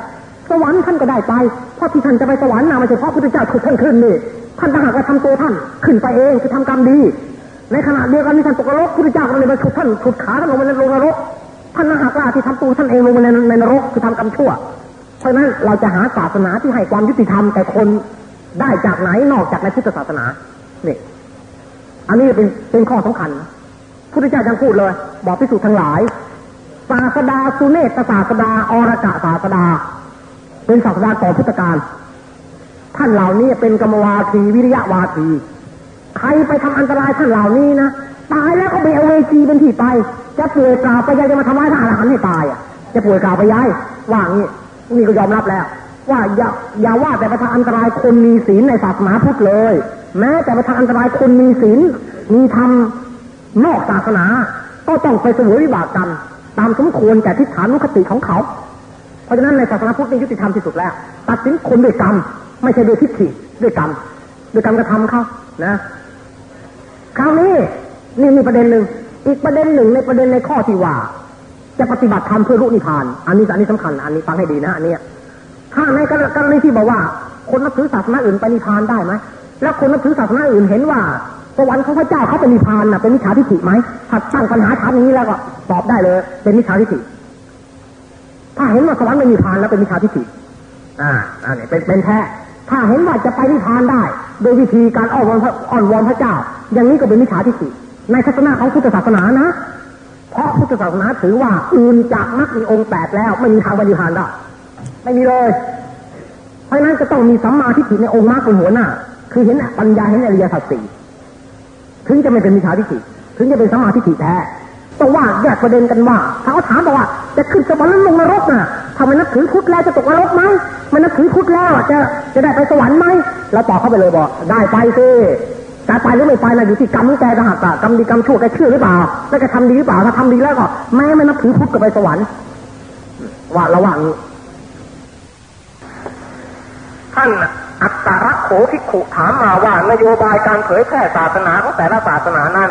สวรรค์ท่านก็ได้ไปเพราะที่ท่านจะไปสวรรค์น่ะม่ใช่เพราะพุทธเจ้าถูกท่านขึ้นนี่ท่านต่างหากว่าทำตัวท่านขึ้นไปเองคือทำกรรมดี ในขณะเดียวกันที่ท่านตกนรกพระเจ้าก็เลยมาฉุดท่านฉุดขาท่านลงไปในนรกท่านนะหากว่าที่ทำตัวท่านเองลงไปในในนรกคือทำกรรมชั่ว เพราะนั้นเราจะหาศาสนาที่ให้ความยุติธรรมแก่คนได้จากไหนนอกจากในพุทธศาสนาเนี่ยอันนี้เป็นเป็นข้อสำคัญ พุทธเจ้ายังพูดเลย บอกพิสูจน์ทั้งหลาย ศาสดาสุเนตศาสดาอรกะศาสดา เป็นศาสดาต่อพุทธการท่านเหล่านี้เป็นกรรมวาทีวิริยะวาทีใครไปทำอันตรายท่านเหล่านี้นะตายแล้วก็ไปเอาเวจีเป็นที่ไป จะป่วยกล่าวไปยายจะมาทำร้ายทหารหันให้ตายอะ จะป่วยกล่าวไปย้ายว่างี้นี่ก็ยอมรับแล้ว ว่าอย่าอย่าว่าแต่ประทานอันตรายคนมีศีลในศาสนาพุทธเลย แม้แต่ประทานอันตรายคนมีศีลมีธรรม นอกศาสนา ก็ต้องไปเสวยวิบากกรรม ตามสมควรแก่ทิฏฐานุคติของเขา เพราะฉะนั้นในศาสนาพุทธนี่ยุติธรรมที่สุดแล้ว ตัดสินคนด้วยกรรม ไม่ใช่ด้วยทิฏฐิด้วยกรรมด้วยกรรมกระทำเขานะ คราวนี้นี่มีประเด็นหนึ่งอีกประเด็นหนึ่งในประเด็นในข้อที่ว่า จะปฏิบัติธรรมเพื่อรู้นิพพาน อันนี้อันนี้สำคัญ อันนี้ฟังให้ดีนะอันนี้ถ้าในกรณีที่บอกว่า คนนับถือศาสนาอื่นไปนิพพานได้ไหมแล้วคนนับถือศาสนาอื่นเห็นว่า สวรรค์ของพระเจ้าเขาเป็นนิพพานน่ะเป็นมิจฉาทิฏฐิไหมถ้าตั้งปัญหาถามอย่างนี้แล้วก็ตอบได้เลย เป็นมิจฉาทิฏฐิถ้าเห็นว่าสวรรค์เป็นนิพพานแล้วเป็นมิจฉาทิฏฐิอ่าอันนี้เป็นเป็นแท้ถ้าเห็นว่าจะไปนิพพานได้ โดยวิธีการอ้อนวอนอ้อนวอนพระเจ้า อย่างนี้ก็เป็นมิจฉาทิฏฐิในศาสนาของพุทธศาสนานะ เพราะพุทธศาสนาถือว่าอื่นจากมรรคมีองค์แปดแล้วไม่มีทางไปนิพพานได้ไม่มีเลย เพราะนั้นก็ต้องมีสัมมาทิฏฐิในองค์มรรคเป็นหัวหน้า คือเห็นปัญญาเห็นอริยสัจสี่ ถึงจะไม่เป็นมิจฉาทิฏฐิถึงจะเป็นสัมมาทิฏฐิแท้ต้องว่าแยกประเด็นกันว่าเขาถามบอกว่า จะขึ้นสวรรค์แล้วลงนรกน่ะทำไมนับถือพุทธแล้วจะตกนรกไหมมันนับถือพุทธแล้วจะจะได้ไปสวรรค์ไหมเราตอบเข้าไปเลยบอกได้ไปสิแต่ไปหรือไม่ไปนะอยู่ที่กรรมแกต่างหากกรรมดีกรรมชั่วแกเชื่อหรือเปล่าแล้วแกทำดีหรือเปล่าถ้าทำดีแล้วก็แม้ไม่นับถือพุทธก็ไปสวรรค์ว่าระหว่างท่าน อัตตรโขภิกขุถามมาว่านโยบายการเผยแพร่ศาสนาของแต่ละศาสนานั้น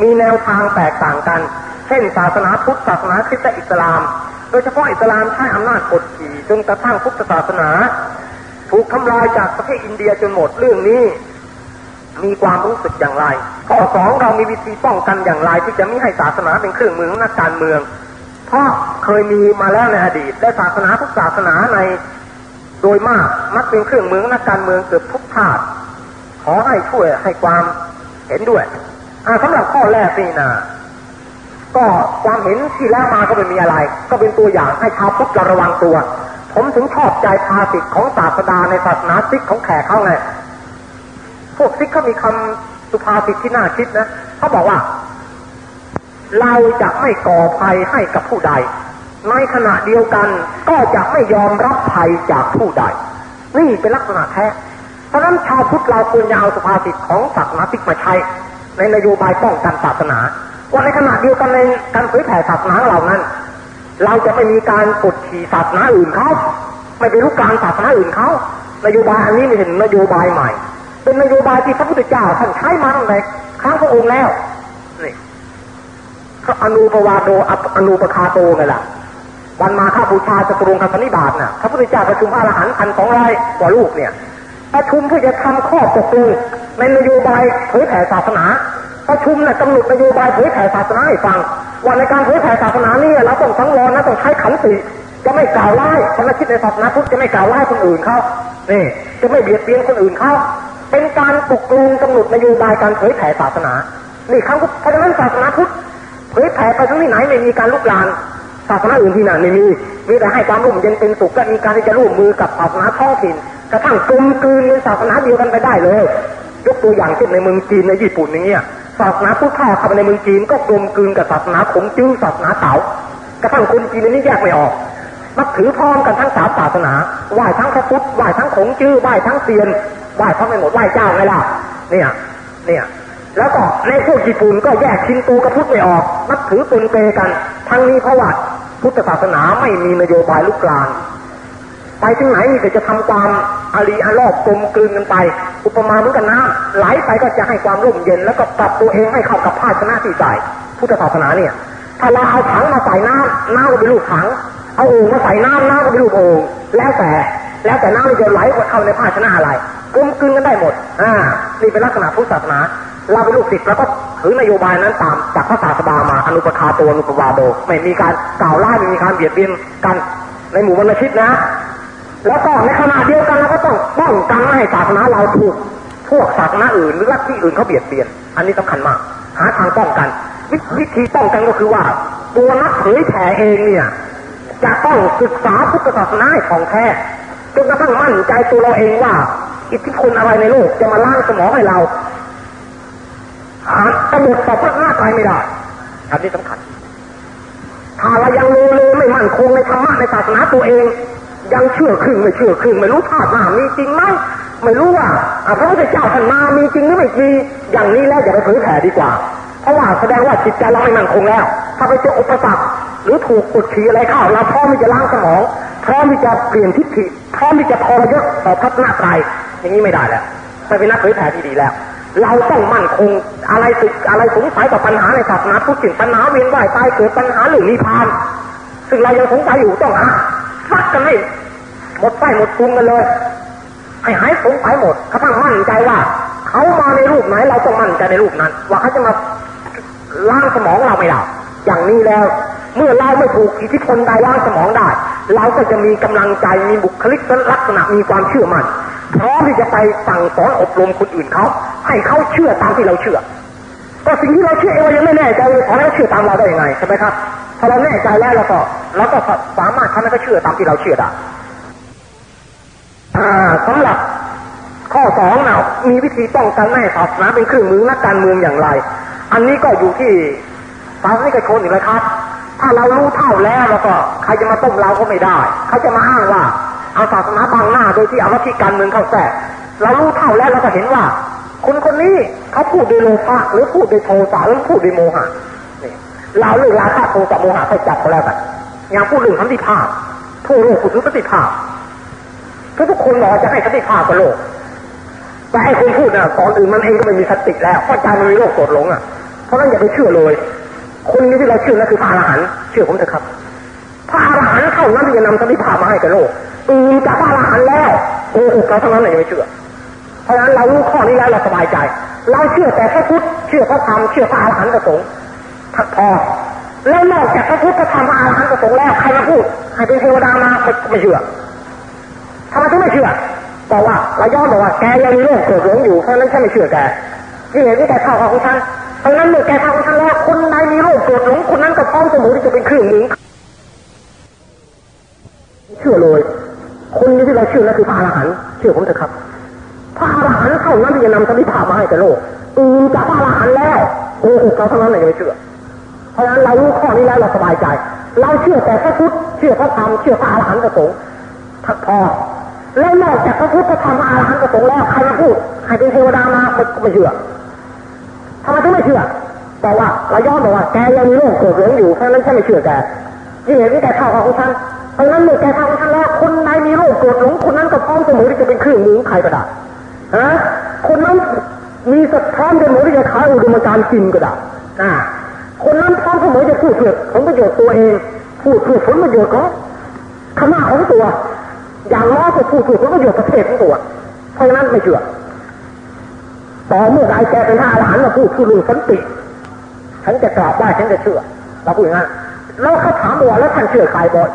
มีแนวทางแตกต่างกัน เช่น ศาสนาพุทธศาสนาคริสต์อิสลาม โดยเฉพาะอิสลามใช้อำนาจกดขี่จนกระทั่งพุทธศาสนา ถูกทำลายจากประเทศอินเดียจนหมดเรื่องนี้มีความรู้สึกอย่างไร ข้อสองเรามีวิธีป้องกันอย่างไร ที่จะไม่ให้ศาสนาเป็นเครื่องมือนักการเมือง เพราะเคยมีมาแล้วในอดีตและศาสนาทุกศาสนาใน โดยมากมักเป็นเครื่องมือนักการเมืองเกือบทุกชาติขอให้ช่วยให้ความเห็นด้วยสำหรับข้อแรกนี่นะก็ความเห็นที่แล้วมาก็ไม่มีอะไร ก็เป็นตัวอย่างให้ชาวพุทธระวังตัว ผมถึงชอบใจภาสิทของศาสดาในศาสนาซิกของแขกเขาไงพวกซิกเขามีคำสุภาษิตที่น่าคิดนะเขาบอกว่า เราจะไม่ก่อภัยให้กับผู้ใด ในขณะเดียวกันก็จะไม่ยอมรับภัยจากผู้ใด นี่เป็นลักษณะแท้ เพราะนั้นชาวพุทธเราควรจะเอาสุภาษิตของศาสนาซิกมาใช้ ในนโยบายป้องกันศาสนา ว่าในขณะเดียวกันในการเผยแผ่ศาสนาเหล่านั้น เราจะไม่มีการกดขี่ศาสนาอื่นเขาไม่ไปรุกการศาสนาอื่นเขานโยบายอันนี้ไม่ใช่นนโยบายใหม่ เป็นนโยบายที่พระพุทธเจ้าท่านใช้มาตั้งแต่ครั้งพระองค์แล้วนี่เขาอนุปวาโดอนุปคาโตไงล่ะ วันมาข้าบูชาจตุรงคสันนิบาตน่ะพระพุทธเจ้าประชุมพระอรหันต์พันสองร้อยกว่าลูกเนี่ยประชุมเพื่อจะทำข้อตกลงในนโยบายเผยแผ่ศาสนาประชุมเนี่ยกำหนดนโยบายเผยแผ่ศาสนาให้ฟังว่าในการเผยแผ่ศาสนานี่เราต้องสังวรนะต้องใช้ขันติจะไม่กล่าวไล่คนละคิดในศาสนาพุทธจะไม่กล่าวไล่คนอื่นเขานี่จะไม่เบียดเบียนคนอื่นเขาเป็นการตกลงกำหนดนโยบายการเผยแผ่ศาสนา นี่ครั้งเพราะฉะนั้นศาสนาพุทธเผยแผ่ไปทั้งที่ไหนไม่มีการลุกลาน ศาสนาอื่นที่ไหนไม่มีมีแต่ให้ความร่วมเย็นเป็นสุขก็มีการที่จะร่วมมือกับศาสนาท้องถิ่นกระทั่งกลมกลืนในศาสนาเดียวกันไปได้เลย ยกตัวอย่างเช่นในเมืองจีนในญี่ปุ่นอย่างเงี้ยศาสนาพุทธเข้าไปในเมืองจีนก็กลมกลืนกับศาสนาขงจื้อศาสนาเต๋ากระทั่งคนจีนนี่แยกไม่ออกนับถือพร้อมกันทั้งสามศาสนาไหว้ทั้งพระพุทธไหว้ทั้งขงจื้อไหว้ทั้งเซียนไหว้ทั้งไม่หมดไหว้เจ้าไงล่ะเนี่ยเนี่ย แล้วก็ในพวกญี่ปุ่นก็แยกชินตูกับพุทธไม่ออกนับถือปนเปกัน ทั้งนี้เพราะว่าพุทธศาสนาไม่มีนโยบายลุกลานไปถึงไหนนี่จะทำความอารีอารอบกลมกลืนกันไป อุปมาเหมือนกันน้ำไหลไปก็จะให้ความร่มเย็น แล้วก็ปรับตัวเองให้เข้ากับภาชนะที่ใส่พุทธศาสนาเนี่ย ถ้าเราเอาถังมาใส่น้ำน้ำก็เป็นลูกถัง เอาโอ่งมาใส่น้ำน้ำก็เป็นลูกโอ่งแล้วแต่แล้วแต่น้ำมันจะไหลเข้าในภาชนะอะไรกลมกลืนกันได้หมด อ่า นี่เป็นลักษณะพุทธศาสนา เราเป็นลูกศิษย์เราก็ถือนโยบายนั้นตามจากพระศาสดามาอนุปคาตัวอนุปวาโดไม่มีการกล่าวล่าไม่มีการเบียดเบียนกันในหมู่มนุษย์นะ แล้วก็ในขณะเดียวกันเราก็ต้องป้องกันไม่ให้ศาสนาเราถูกพวกศาสนาอื่นหรือลัทธิอื่นเขาเบียดเบียน อันนี้สำคัญมาก หาทางป้องกัน วิธีป้องกันก็คือว่า ตัวนักเผยแผ่เองเนี่ยจะต้องศึกษาพุทธศาสนาของแท้จนกระทั่งมั่นใจตัวเราเองว่า อิทธิพลอะไรในโลกจะมาล้างสมองให้เรา หากระโดดต่อพระหน้าตายไม่ได้อันนี้สำคัญ ถ้าเรายังโลเลไม่มั่นคงในธรรมะในศาสนาตัวเอง ยังเชื่อครึ่งไม่เชื่อครึ่งไม่รู้ธาตุหน้ามีจริงไหมไม่รู้ว่าพระพุทธเจ้าท่านมามีจริงหรือไม่จริงอย่างนี้แล้วอย่าไปเผยแผ่ดีกว่า เพราะว่าแสดงว่าจิตใจเราไม่มั่นคงแล้ว ถ้าไปเจออุปสรรคหรือถูกกดขี่อะไรเข้าเราพร้อมที่จะล้างสมองพร้อมที่จะเปลี่ยนทิฏฐิพร้อมที่จะพอเยอะต่อพัฒนาไตรอย่างนี้ไม่ได้แล้วไปเป็นนักเผยแผ่ที่ดีแล้ว เราต้องมั่นคงอะไรสึกอะไรสงสัยต่อปัญหาในศาสนาพุทธปัญหาเวียนว่ายตายเกิดปัญหาหรือนิพาน ซึ่งเรายังสงสัยอยู่ต้องหาฟัดกันให้หมดไฟหมดตุงกันเลย ให้หายสงสัยหมดเขาตั้งมั่นใจว่า เขามาในรูปไหนเราต้องมั่นใจในรูปนั้น ว่าเขาจะมาล้างสมองเราไม่ได้อย่างนี้แล้ว เมื่อเราไม่ถูกอิทธิพลใดล้างสมองได้ เราก็จะมีกำลังใจมีบุคลิกลักษณะมีความเชื่อมั่นพร้อมที่จะไปสั่งสอนอบรมคนอื่นเขา ให้เขาเชื่อตามที่เราเชื่อ ก็สิ่งที่เราเชื่อเองเรายังไม่แน่ใจเลยขอให้เขาเชื่อตามเราได้ยังไงใช่ไหมครับพอเราแน่ใจแล้วเราก็เราก็สามารถทำให้เขาเชื่อตามที่เราเชื่อได้สำหรับข้อสองนะมีวิธีป้องกันแม่ศาสนาเป็นเครื่องมือนักการเมืองอย่างไร อันนี้ก็อยู่ที่ศาสนิกชนอีกแล้วครับ ถ้าเรารู้เท่าแล้วแล้วก็ใครจะมาต้มเราก็ไม่ได้เขาจะมาอ้างว่าเอาศาสนาบังหน้าโดยที่เอาวัตถิการเมืองเข้าแทรกเรารู้เท่าแล้วเราก็เห็นว่า คนคนนี้เขาพูดด้วยโลภะหรือพูดด้วยโทสะหรือพูดด้วยโมหะนี่เราเรื่องราคะโทสะโมหะไปจับเขาแล้วกันอย่างพูดเรื่องสันติภาพทั่วโลกพูดถึงสันติภาพทุกทุกคนบอกจะให้สติภาพกับโลก แต่ไอ้คนพูดน่ะตอนอื่นมันเองก็ไม่มีสติแล้วเพราะใจมันมีโลกโกรธหลงอะเพราะนั้นอย่าไปเชื่อเลย คนนี้ที่เราเชื่อนั่นคือพระอรหันต์เชื่อผมเถอะครับพระอรหันต์เท่านั้นที่จะนำสติภาพมาให้กับโลกอื่นจากพระอรหันต์แล้วโอ้โหเราทั้งนั้นเลยไม่เชื่อ เพราะฉะนั้นเรารู้ข้อนี้แล้วเราสบายใจ เราเชื่อแต่พระพุทธเชื่อพระธรรมเชื่อพระอรหันต์ประสงค์พอแล้วนอกจากพระพุทธพระธรรมพระอรหันต์ประสงค์แล้วใครมาพูดให้เป็นเทวดามาไม่เชื่อทำไมถึงไม่เชื่อบอกว่าเราย้อนบอกว่าแกยังมีโรคโกรธหลงอยู่เพราะนั้นฉันไม่เชื่อแกที่เห็นที่แกเข้าของฉันเพราะนั้นเมื่อแกทำทันแล้วคนใดมีโรคโกรธหลงคนนั้นก็พร้อมเสมอที่จะเป็นเครื่องมือเชื่อเลยคนนี้ที่เราเชื่อนั่นคือพระอรหันต์เชื่อผมเถอะครับ นั้นที่จะนำสันติภาพมาให้แก่โลกอื่นจากพระอรหันต์แล้วโกหกเราเท่านั้นเลยไม่เชื่อ เพราะฉะนั้นเรารู้ข้อนี้แล้วเราสบายใจ เราเชื่อแต่พระพุทธเชื่อพระธรรมเชื่อพระอรหันต์ประสงค์พอแล้วนอกจากพระพุทธพระธรรมพระอรหันต์ประสงค์แล้วใครมาพูดใครเป็นเทวดามาไม่เชื่อทำไมถึงไม่เชื่อบอกว่าเราย้อนบอกว่าแกยังมีโรคโกรธหลงอยู่เพราะนั้นฉันไม่เชื่อแกที่เห็นที่แกเข้าของฉันเพราะนั้นเมื่อแกเข้าของฉันแล้วคนใดมีโรคโกรธหลงคนนั้นก็พร้อมเสมอที่จะเป็นเครื่องมือใครก็ได้ฮะ คนนั้นมีสะท้อนเสมอที่จะขายอุดมการณ์กินก็ได้อ่าคนนั้นพร้อมเสมอจะพูดเพื่อผลประโยชน์ตัวเองพูดเพื่อผลประโยชน์ของคณะของตัว อย่างน้อยก็พูดเพื่อผลประโยชน์ประเทศของตัวเพราะฉะนั้นไม่เชื่อต่อเมื่อใดแกเป็นทหารมาพูดพูดเรื่องสันติฉันจะกราบไหว้ฉันจะเชื่อเราพูดอย่างนั้นแล้วเขาถามว่าแล้วท่านเชื่อใครบ่อย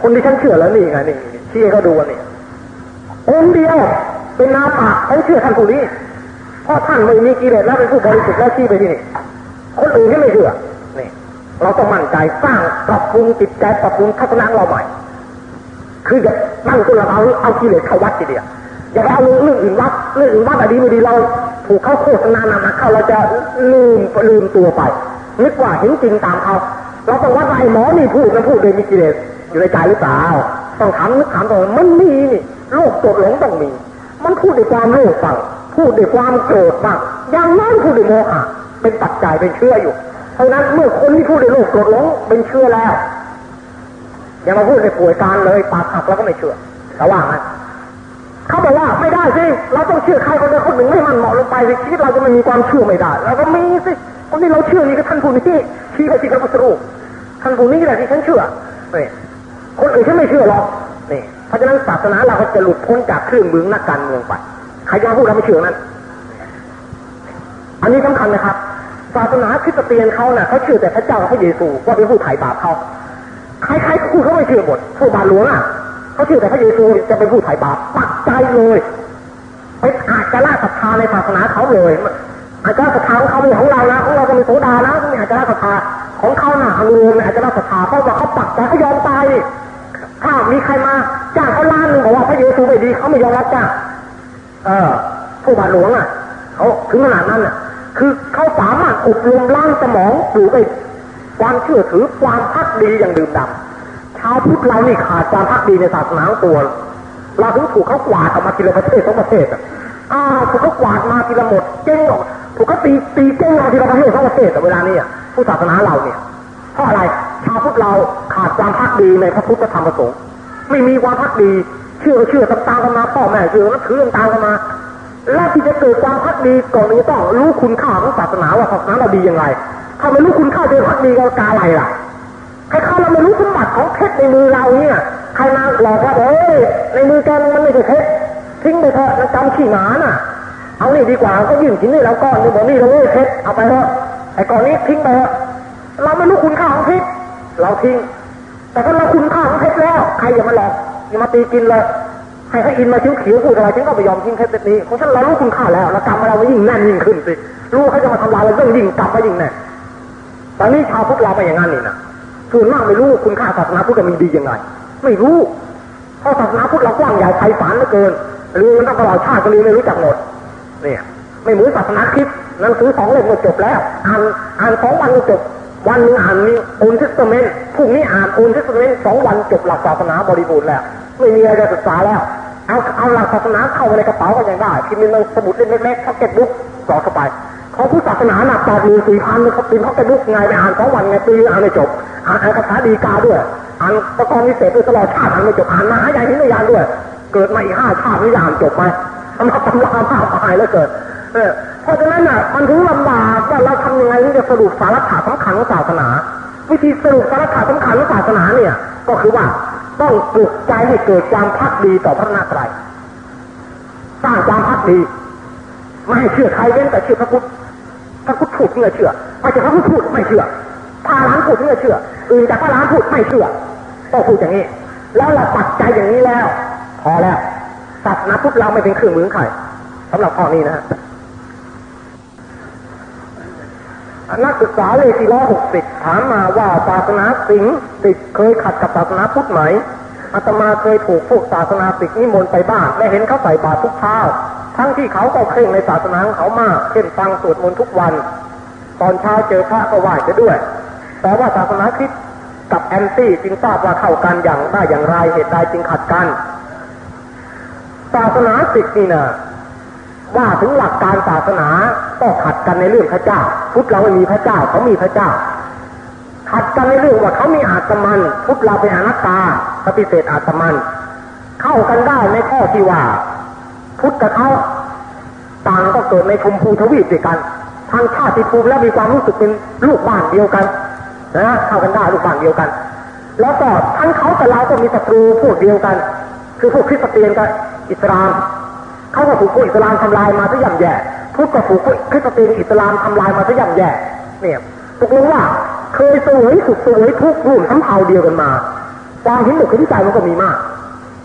คนที่ฉันเชื่อแล้วนี่ไงนี่ชี้เขาดูนี่องเดียว เป็นนาปะฉันเชื่อท่านผู้นี้เพราะท่านไม่มีกิเลสแล้วเป็นผู้บริสุทธิ์แล้วชี้ไปที่นี่คนอื่นที่ไม่เชื่อนี่เราต้องมั่นใจสร้างปรับปรุงจิตใจปรับปรุงทัศนะเราใหม่ คือจะตั้งตัวเราเอาเอากิเลสเข้าวัดทีเดียวอย่าไปเอาเรื่องอื่นวัดเรื่องอื่นวัดอะดีไม่ดีเราถูกเขาโฆษณานำมาเข้าเราจะลืมลืมตัวไปนึกว่าเห็นจริงตามเขาเราต้องวัดว่าไอ้หมอนี่พูดมันพูดโดยมีกิเลสอยู่ในใจหรือเปล่าต้องถามนึกถามตัวมันมีนี่โรคโกหลงต้องมี มันพูดด้วยความโลภบ้างพูดด้วยความโกรธบ้างอย่างน้อยพูดด้วยโมหะเป็นปัจจัยเป็นเชื่ออยู่เพราะนั้นเมื่อคนที่พูดด้วยโลภโกรธหลงเป็นเชื่อแล้วอย่ามาพูดในป่วยการเลยปากหักแล้วก็ไม่เชื่อแต่ว่างเขาบอกว่าไม่ได้สิเราต้องเชื่อใครคนใดคนหนึ่งไม่มันเหมาะลงไปสิชีวิตเราจะไม่มีความเชื่อไม่ได้เราก็มีสิคนที่เราเชื่อนี่ก็ท่านผู้นี้ชี้ไปที่พระพุทธรูปท่านผู้นี้แหละที่ฉันเชื่อนี่คนอื่นฉันไม่เชื่อหรอกนี่ เพราะฉะนั้นศาสนาเราก็จะหลุดพ้นจากเครื่องมือนักการเมืองไปใครจะพูดเราไม่เชื่อนั้น อันนี้สำคัญนะครับศาสนาคริสเตียนเขาเนะ่ะเขาเชื่อแต่พระเจ้าพระเยซูว่าเป็นผู้ไถ่บาปเขาใครๆก็พูดเขาไม่เชื่อหมดผู้บาหลวงอะเขาเชื่อแต่พระเยซูจะเป็นผู้ไถ่บาปปักใจเลยเป็นอาจจะละศรัทธาในศาสนาเขาเลยอาจจะศรัทธาของเขาเป็ของเรานะของเราก็มีโสดานะมีอาจจะละศรัทธาของเขาหน่ะอังรวมอาจจะละศรัทธาเพราะว่าเขาปักใจเขายอมตายถ้ามีใครมา จ้างเขาล้านหนึ่งบอกว่าพระเยซูไม่ดีเขาไม่ยอมรับจ้างเออผู้บาทหลวงอะเขาถึงขนาดนั้นอะ คือเขาสามารถอบรมล้างสมองปลูกไอ้ความเชื่อถือความพักดีอย่างดื่มดำชาวพุทธเรานี่ขาดความพักดีในศาสนาตัวเราถึงถูกเขากวาดออกมาทีละประเทศสองประเทศอะอ้าถูกเขากวาดมาทีละหมดเจ๊งออกถูกเขาตีตีเจ๊งออกทีละประเทศสองประเทศแต่เวลานี้ผู้ศาสนาเราเนี่ยเพราะอะไรชาวพุทธเราขาดความพักดีในพระพุทธธรรมประสงค์ ไม่มีความพักดี เชื่อเชื่อตามๆกันมาพ่อแม่เชื่อนับถือตามกันมา และที่จะเกิดความพักดีก่อนนี้ต้องรู้คุณค่าของศาสนาว่าศาสนาเราดียังไงถ้าไม่รู้คุณค่าจะพักดีก็กาอะไรล่ะใครๆเราไม่รู้สมบัติของเพชรในมือเราเนี่ยใครมาหลอกว่าเอ้ยในมือแกมันไม่ใช่เพชรทิ้งไปเถอะมันจำขี้หมาน่ะ เอานี่ดีกว่าก็ยื่นชิ้นนี้แล้วก้อนนึงบอกนี่เราไม่เพชรเอาไปเถอะไอ้ก้อนนี้ทิ้งไปเถอะเราไม่รู้คุณค่าของเพชรเราทิ้ง แต่ถ้าเราคุณค่าของเพชรแล้วใครอย่ามาหลอกอย่ามาตีกินเลยให้เขาอินมาชิ้วขิวพูดอะไรฉันก็ไม่ยอมทิ้งเพชรนี้ของฉันเรารู้คุณค่าแล้วแล้วกรรมเรายิ่งแน่นยิ่งขึ้นสิรู้เขาจะมาทำลายเราต้องยิ่งกลับมายิ่งแน่ตอนนี้ชาวพุทธเราไปอย่างนั้นนี่นะส่วนมากไม่รู้คุณค่าศาสนาพุทธมีดียังไง ไม่รู้เพราะศาสนาพุทธเรากว้างใหญ่ไพศาลเหลือเกินเรียนตั้งตลอดชาติก็เรียนไม่รู้จักหมดเนี่ยไม่เหมือนศาสนาคริสต์หนังสือสองเล่มก็จบแล้วอ่านอ่านสองวันก็จบ วันนึงอ่านนี่ Old Testament พรุ่งนี้อ่าน New Testament สองวันจบหลักศาสนาบริบูรณ์แล้ว ไม่มีอะไรจะศึกษาแล้ว เอาเอาหลักศาสนาเข้าไปในกระเป๋าก็ยังได้พิมพ์ในสมุดเล่มเล็กๆพ็อกเก็ตบุ๊กสอดเข้าไปเของผู้ศาสนาหนักแปดหมื่นสี่พันเขาพิมพ์พ็อกเก็ตบุ๊กไงไปอ่านสองวันไงปีอ่านไม่จบอ่านอ่านคาถาดีกาด้วยอ่านประกอบวิเศษด้วยตลอดชาติอ่านไม่จบอ่านมาหายายหินยานด้วย เกิดมาอีกห้าชาติไม่ยานจบไหมทำมาตำราภาพหายแล้วเกิด เพราะฉะนั้นน่ะมันถึงลำบากว่าเราทำยังไงที่จะสรุปสาระสำคัญของศาสนา วิธีสรุปสาระสำคัญของศาสนาเนี่ย ก็คือว่าต้องปลุกใจให้เกิดความพักดีต่อพระนาตรสร้างความพักดีไม่ให้เชื่อใครเว้นแต่เชื่อพระพุทธพระพุทธพูดเชื่อเชื่อไม่ใช่พระพุทธพูดไม่เชื่อพระร้านพูดเชื่อเชื่ออื่นจากพระร้านพูดไม่เชื่อต้องพูดอย่างนี้ แล้วเราปักใจอย่างนี้แล้ว พอแล้วศาสนาพุทธเราไม่เป็นเครื่องมือใครสำหรับข้อนี้นะฮะ นักศึกษาเลขที่ร้อยหกสิบถามมาว่าศาสนาสิงห์ติดเคยขัดกับศาสนาพุทธไหมอาตมาเคยถูกพวกศาสนาสิงห์นิมนต์ไปบ้างและเห็นเขาใส่บาตรทุกเช้าทั้งที่เขาก็เคร่งในศาสนาของเขามากเช่นฟังสวดมนต์ทุกวัน ตอนเช้าเจอพระก็ไหว้ไปด้วย แต่ว่าศาสนาคริสต์กับแอนตี้จึงทราบว่าเข้ากันอย่างได้อย่างไรเหตุใดจึงขัดกัน ศาสนาสิกนี่นะ ว่าถึงหลักการศาสนาก็ขัดกันในเรื่องพระเจ้า พุทธเราไม่มีพระเจ้าเขามีพระเจ้า ขัดกันในเรื่องว่าเขามีอาตมัน พุทธเราเป็นอนัตตาปฏิเสธอาตมัน เข้ากันได้ในข้อที่ว่า พุทธกับเขาต่างก็เกิดในชมพูทวีปด้วยกัน ทางชาติภูมิและมีความรู้สึกเป็นลูกบ้านเดียวกันนะเข้ากันได้ลูกบ้านเดียวกัน แล้วก็ทั้งเขากับเราก็มีศัตรูพวกเดียวกัน คือพวกคริสเตียนกับอิสลาม เขาก็ถูกพวกอิสลามทำลายมาซะย่ำแย่พุทธก็ถูกพวกคริสเตียนอิสลามทำลายมาซะย่ำแย่เนี่ยตกลงว่าเคยสวยสุขสวยทุกข์ร่วมทั้งเผ่าเดียวกันมาความเห็นอกเห็นใจมันก็มีมาก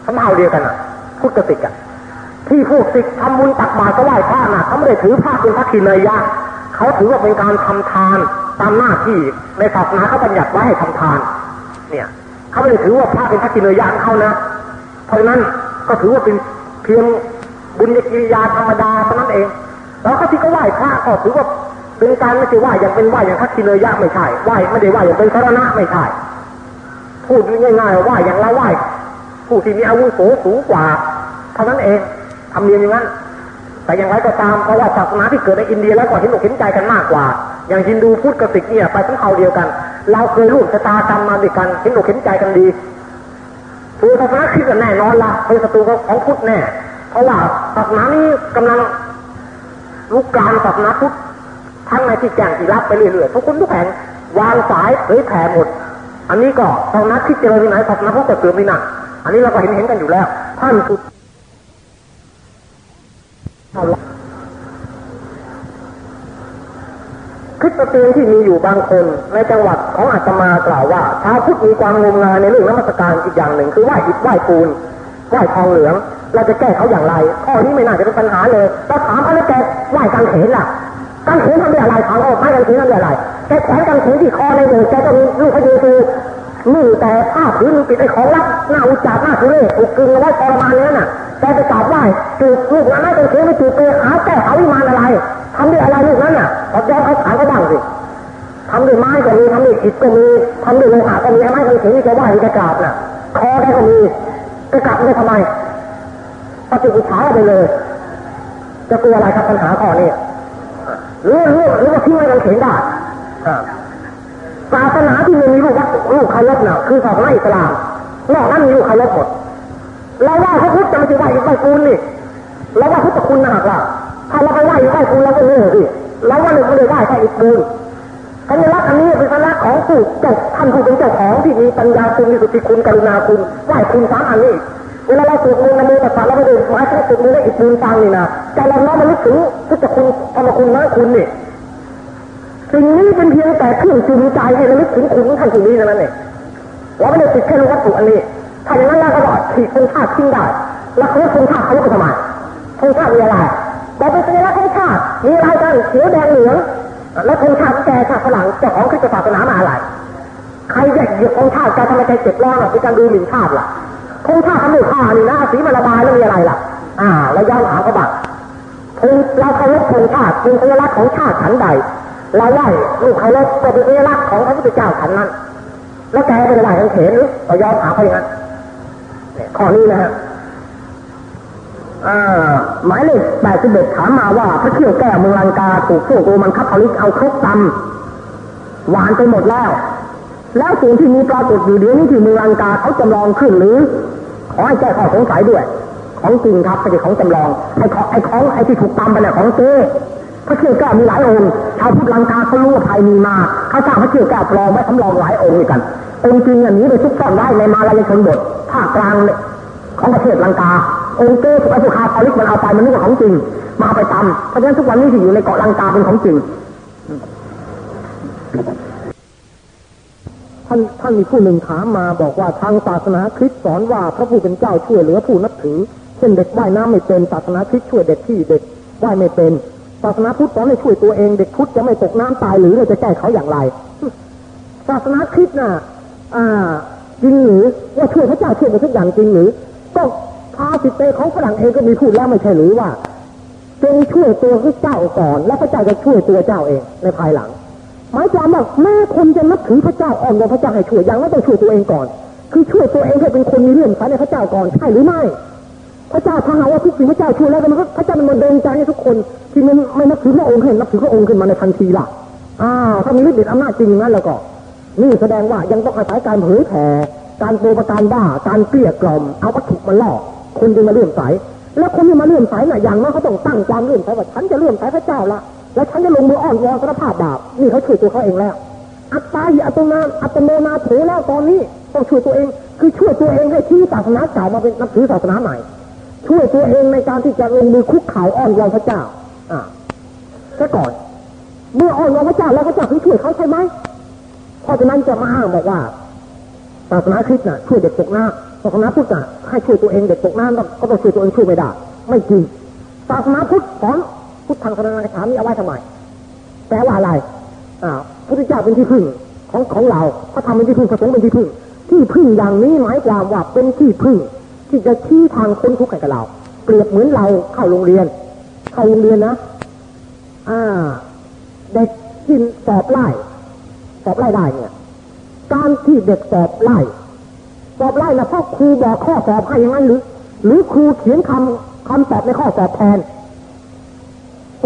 ทั้งเผ่าเดียวกันอะพุทธกับติกอะที่พวกศิษย์ทำบุญตักบาตรก็ไหว้พระน่ะเขาไม่ได้ถือพระเป็นพระคีนยะเขาถือว่าเป็นการทำทานตามหน้าที่ในศาสนาเขาบัญญัติไว้ให้ทำทาน เนี่ยเขาไม่ได้ถือว่าพระเป็นพระกินยานเขานะ เพราะนั้นก็ถือว่าเป็นเพียง บุญกิริยาธรรมดาเท่านั้นเอง แล้วก็ที่เขาไหว้พระก็ถือว่าเป็นการไม่ใช่ไหว้อย่างเป็นไหว้อย่างพระกิเนยะไม่ใช่ไหว้ไม่ได้ไหว้อย่างเป็นสารณะไม่ใช่พูดง่ายๆว่าไหว้อย่างเราไหว้ผู้ที่มีอาวุโสสูงกว่าเท่านั้นเองทำเนียมอย่างนั้นแต่อย่างไรก็ตามเพราะว่าศาสนาที่เกิดในอินเดียแล้วก็เห็นอกเห็นใจกันมากกว่า อย่างฮินดูพุทธกับสิกเนี่ยไปทั้งเขาเดียวกัน เราเคยร่วมชะตากรรมมาด้วยกันเห็นอกเห็นใจกันดีตัวศาสนาคริสต์แน่นอนละเป็นศัตรูของพุทธแน่ เพราะว่าศาสนานี้กำลังลุกลามศาสนาพุทธทั้งในที่แจ้งที่รับไปเรื่อยๆทุกคนทุกแห่งวางสายเผยแผ่หมด อันนี้ก็ศาสนาคริสต์เจริญที่ไหนศาสนาพุทธก็เสื่อมที่นั่นอันนี้เราก็เห็นเห็นกันอยู่แล้ว ท่านสุดคริสเตียนที่มีอยู่บางคนในจังหวัดของอาตมากล่าวว่าชาวพุทธมีความงมงายในเรื่องนมัสการอีกอย่างหนึ่ง คือไหว้อิฐไหว้ปูน ไหว้ทองเหลือง เราจะแก้เขาอย่างไร ข้อนี้ไม่น่าจะเป็นปัญหาเลยเราถามเขาแล้วแกไหว้กางเขนล่ะกางเขนทำด้วยอะไรถามเขาไม่กางเขนทำด้วยอะไรแกแขวนกางเขนที่คอในโบสถ์แกก็มีลูกพระเยซูนี่แต่ผ้าผืนปิดไอ้ของลับหน้าอุจจาระหน้าทุเรศถูกกึงเอาไว้ทรมานเลยน่ะแกไปกราบไหว้จูบลูกนั้นไม่เป็นเสียไม่จูบไปหาแก้หาวิมานอะไรทำด้วยอะไรลูกนั้นน่ะตอบย้อนเขาถามเขาบ้างสิทำด้วยไม้ก็มีทำด้วยอิฐก็มีทำด้วยโลหะก็มีไม้ก็มีถึงจะไหว้จะกราบน่ะคอแกก็มี จะกราบได้ทำไมปฏิอุทาไปเลย จะกลัวอะไรครับปัญหาข้อนี้หรือหรือหรือว่าทิ้งไว้กันเข็นได้ศาสนาที่มีลูกวัดลูกเคารพน่ะคือศาสนาอิสลามนอกนั้นมีลูกเคารพหมดเราว่าพระพุทธจะไม่ใช่ไหว้ไหว้ปูนนี่เราว่าพุทธคุณนะหากว่าถ้าเราไปไหว้ไหว้ปูนเราก็โง่สิเราว่าเราไม่ได้ไหว้แค่อิฐปูน สัญลักษณ์อันนี้เป็นสัญลักษณ์ของผู้เจ้าท่านผู้เป็นเจ้าของที่มีปัญญาคุณมีสุทธิคุณกรุณาคุณไหวคุณสามอันนี้เวลาเราสวดมนต์นโมตัสสะเราไม่ได้หมายถึงสวดมนต์ได้อิฐปูนฟังนี่นะใจเราน้อมมันนึกถึงพุทธคุณธรรมคุณนะคุณนี่สิ่งนี้เป็นเพียงแต่เครื่องจูงใจให้เราลึกถึงคุณท่านผู้นี้เท่านั้นเองเราไม่ได้ติดแค่วัตถุอันนี้ถ้าอย่างนั้นแล้วก็บอกขีดธงชาติทิ้งได้แล้วเขาธงชาติเขาไปทำไมธงชาติมีอะไรบอกเป็นสัญลักษณ์ธงชาติมีอะไรกันเขียวแดงเหลือง แล้วธงชาติแกชาติฝรั่งเจ้าของคริสตศาสนามาอะไร ใครแยกเหยียบธงชาติแกทำไมใจเจ็บร้อนอะเป็นการดูหมิ่นชาติล่ะธงชาติทำด้วยผ้านี่นะสีมันระบายแล้วมีอะไรล่ะ อ่าแล้วย้อนหาเขาบ้างธงเราเคารพธงชาติเป็นสัญลักษณ์ของชาติฉันใดเราไหว้ลูกเคารพก็เป็นสัญลักษณ์ของพระพุทธเจ้าฉันนั้น แล้วแกเป็นอะไรกันเขนหรือเรายอมหาเขาอย่างนั้นข้อนี้นะฮะ หมายเลขแปดสิบเอ็ดถามมาว่า พระเขี้ยวแก้วเมืองลังกาถูกพวกโรมันคับพลิกเอาครบตำหวานไปหมดแล้ว แล้วสิ่งที่มีปรากฏอยู่เดี๋ยวนี้ที่เมืองลังกาเขาจำลองขึ้นหรือขอให้แก้ข้อสงสัยด้วย ของจริงครับไม่ใช่ของจำลองไอ้ของไอ้ของไอ้ที่ถูกตำไปเนี่ยของเจ้พระเขี้ยวแก้วมีหลายองค์ชาวพุทธลังกาเขารู้ว่าภัยมีมาเขาสร้างพระเขี้ยวแก้วปลอมไว้สำรองหลายองค์ด้วยกันองค์จริงอย่างนี้ไปซุกซ่อนไว้ในมาลายชนบทภาคกลางของประเทศลังกา โองค์เก้ไอ้พวกคาทอลิกมันเอาไปมันนึกว่าของจริงมาไปตำเพราะฉะนั้นทุกวันนี้ที่อยู่ในเกาะลังกาเป็นของจริงท่านท่านมีผู้หนึ่งถามมาบอกว่าทางศาสนาคริสต์สอนว่าพระผู้เป็นเจ้าช่วยเหลือผู้นับถือ เช่นเด็กว่ายน้ำไม่เป็นศาสนาคริสต์ช่วยเด็กที่เด็กว่ายไม่เป็นศาสนาพุทธสอนให้ช่วยตัวเองเด็กพุทธจะไม่ตกน้ำตายหรือเราจะแก้เขาอย่างไร ศาสนาคริสต์น่ะอ่าจริงหรือว่าช่วยพระเจ้าช่วยทุกอย่างจริงหรือก็ พาสิเตของฝรั่งเองก็มีพูดแล้วไม่ใช่หรือว่าจงช่วยตัวพระเจ้าก่อน แล้วพระเจ้าจะช่วยตัวเจ้าเองในภายหลัง หมายความว่าแม่คนจะนับถือพระเจ้าอ่อนวอนพระเจ้าให้ช่วยยังไม่ต้องช่วยตัวเองก่อน คือช่วยตัวเองให้เป็นคนมีเรื่องสายในพระเจ้าก่อนใช่หรือไม่ พระเจ้าถ้าหาว่าทุกสิ่งพระเจ้าช่วยแล้วมันก็พระเจ้ามันมาเดินใจให้ทุกคนที่มันไม่นับถือพระองค์ให้นับถือพระองค์ขึ้นมาในทันทีล่ะอ้าวถ้ามีฤทธิ์อำนาจจริงนั้นแล้วก็ นี่แสดงว่ายังต้องอาศัยการเผยแผ่การโปรประการบ้าการเกลี้ยกล่อมเอาวัตถุมาล่อ คนจะมาเลื่อมใส แล้วคนที่มาเลื่อมใสน่ะอย่างน้อยเขาต้องตั้งความเลื่อมใสว่าฉันจะเลื่อมใสพระเจ้าละแล้วฉันจะลงมืออ้อนวอนสารภาพบาปนี่เขาช่วยตัวเขาเองแล้ว อัตตาหิอัตโนาอัตโนนาโถแล้วตอนนี้ต้องช่วยตัวเอง คือช่วยตัวเองให้ที่ศาสนาเก่ามาเป็นนับถือศาสนาใหม่ ช่วยตัวเองในการที่จะลงมือคุกเข่าอ้อนวอนพระเจ้า อ่าซะก่อน เมื่ออ้อนวอนพระเจ้าแล้วพระเจ้าถึงช่วยเขาใช่ไหมเพราะฉะนั้นจะมาอ้างบอกว่าศาสนาคริสต์น่ะช่วยเด็กตกน้ำ ศาสนาพุทธให้ช่วยตัวเองเด็กตกน้ำก็ต้องช่วยตัวเองช่วยไม่ได้ ไม่จริงศาสนาพุทธสอนพุทธังสรณังคามีเอาไว้ทำไมแปลว่าอะไรอ่าพระเจ้าเป็นที่พึ่งของของเราพระธรรมเป็นที่พึ่งพระสงฆ์เป็นที่พึ่ง ที่พึ่งอย่างนี้หมายความว่าเป็นที่พึ่ง ที่จะชี้ทางค้นทุกข์ให้กับเรา เปรียบเหมือนเราเข้าโรงเรียน เข้าโรงเรียนนะอ่าเด็กที่สอบไล่สอบไล่ได้เนี่ยการที่เด็กสอบไล่ สอบไล่นะเพราะครูบอกข้อสอบให้อย่างนั้นหรือ หรือครูเขียนคำคำตอบในข้อสอบแทน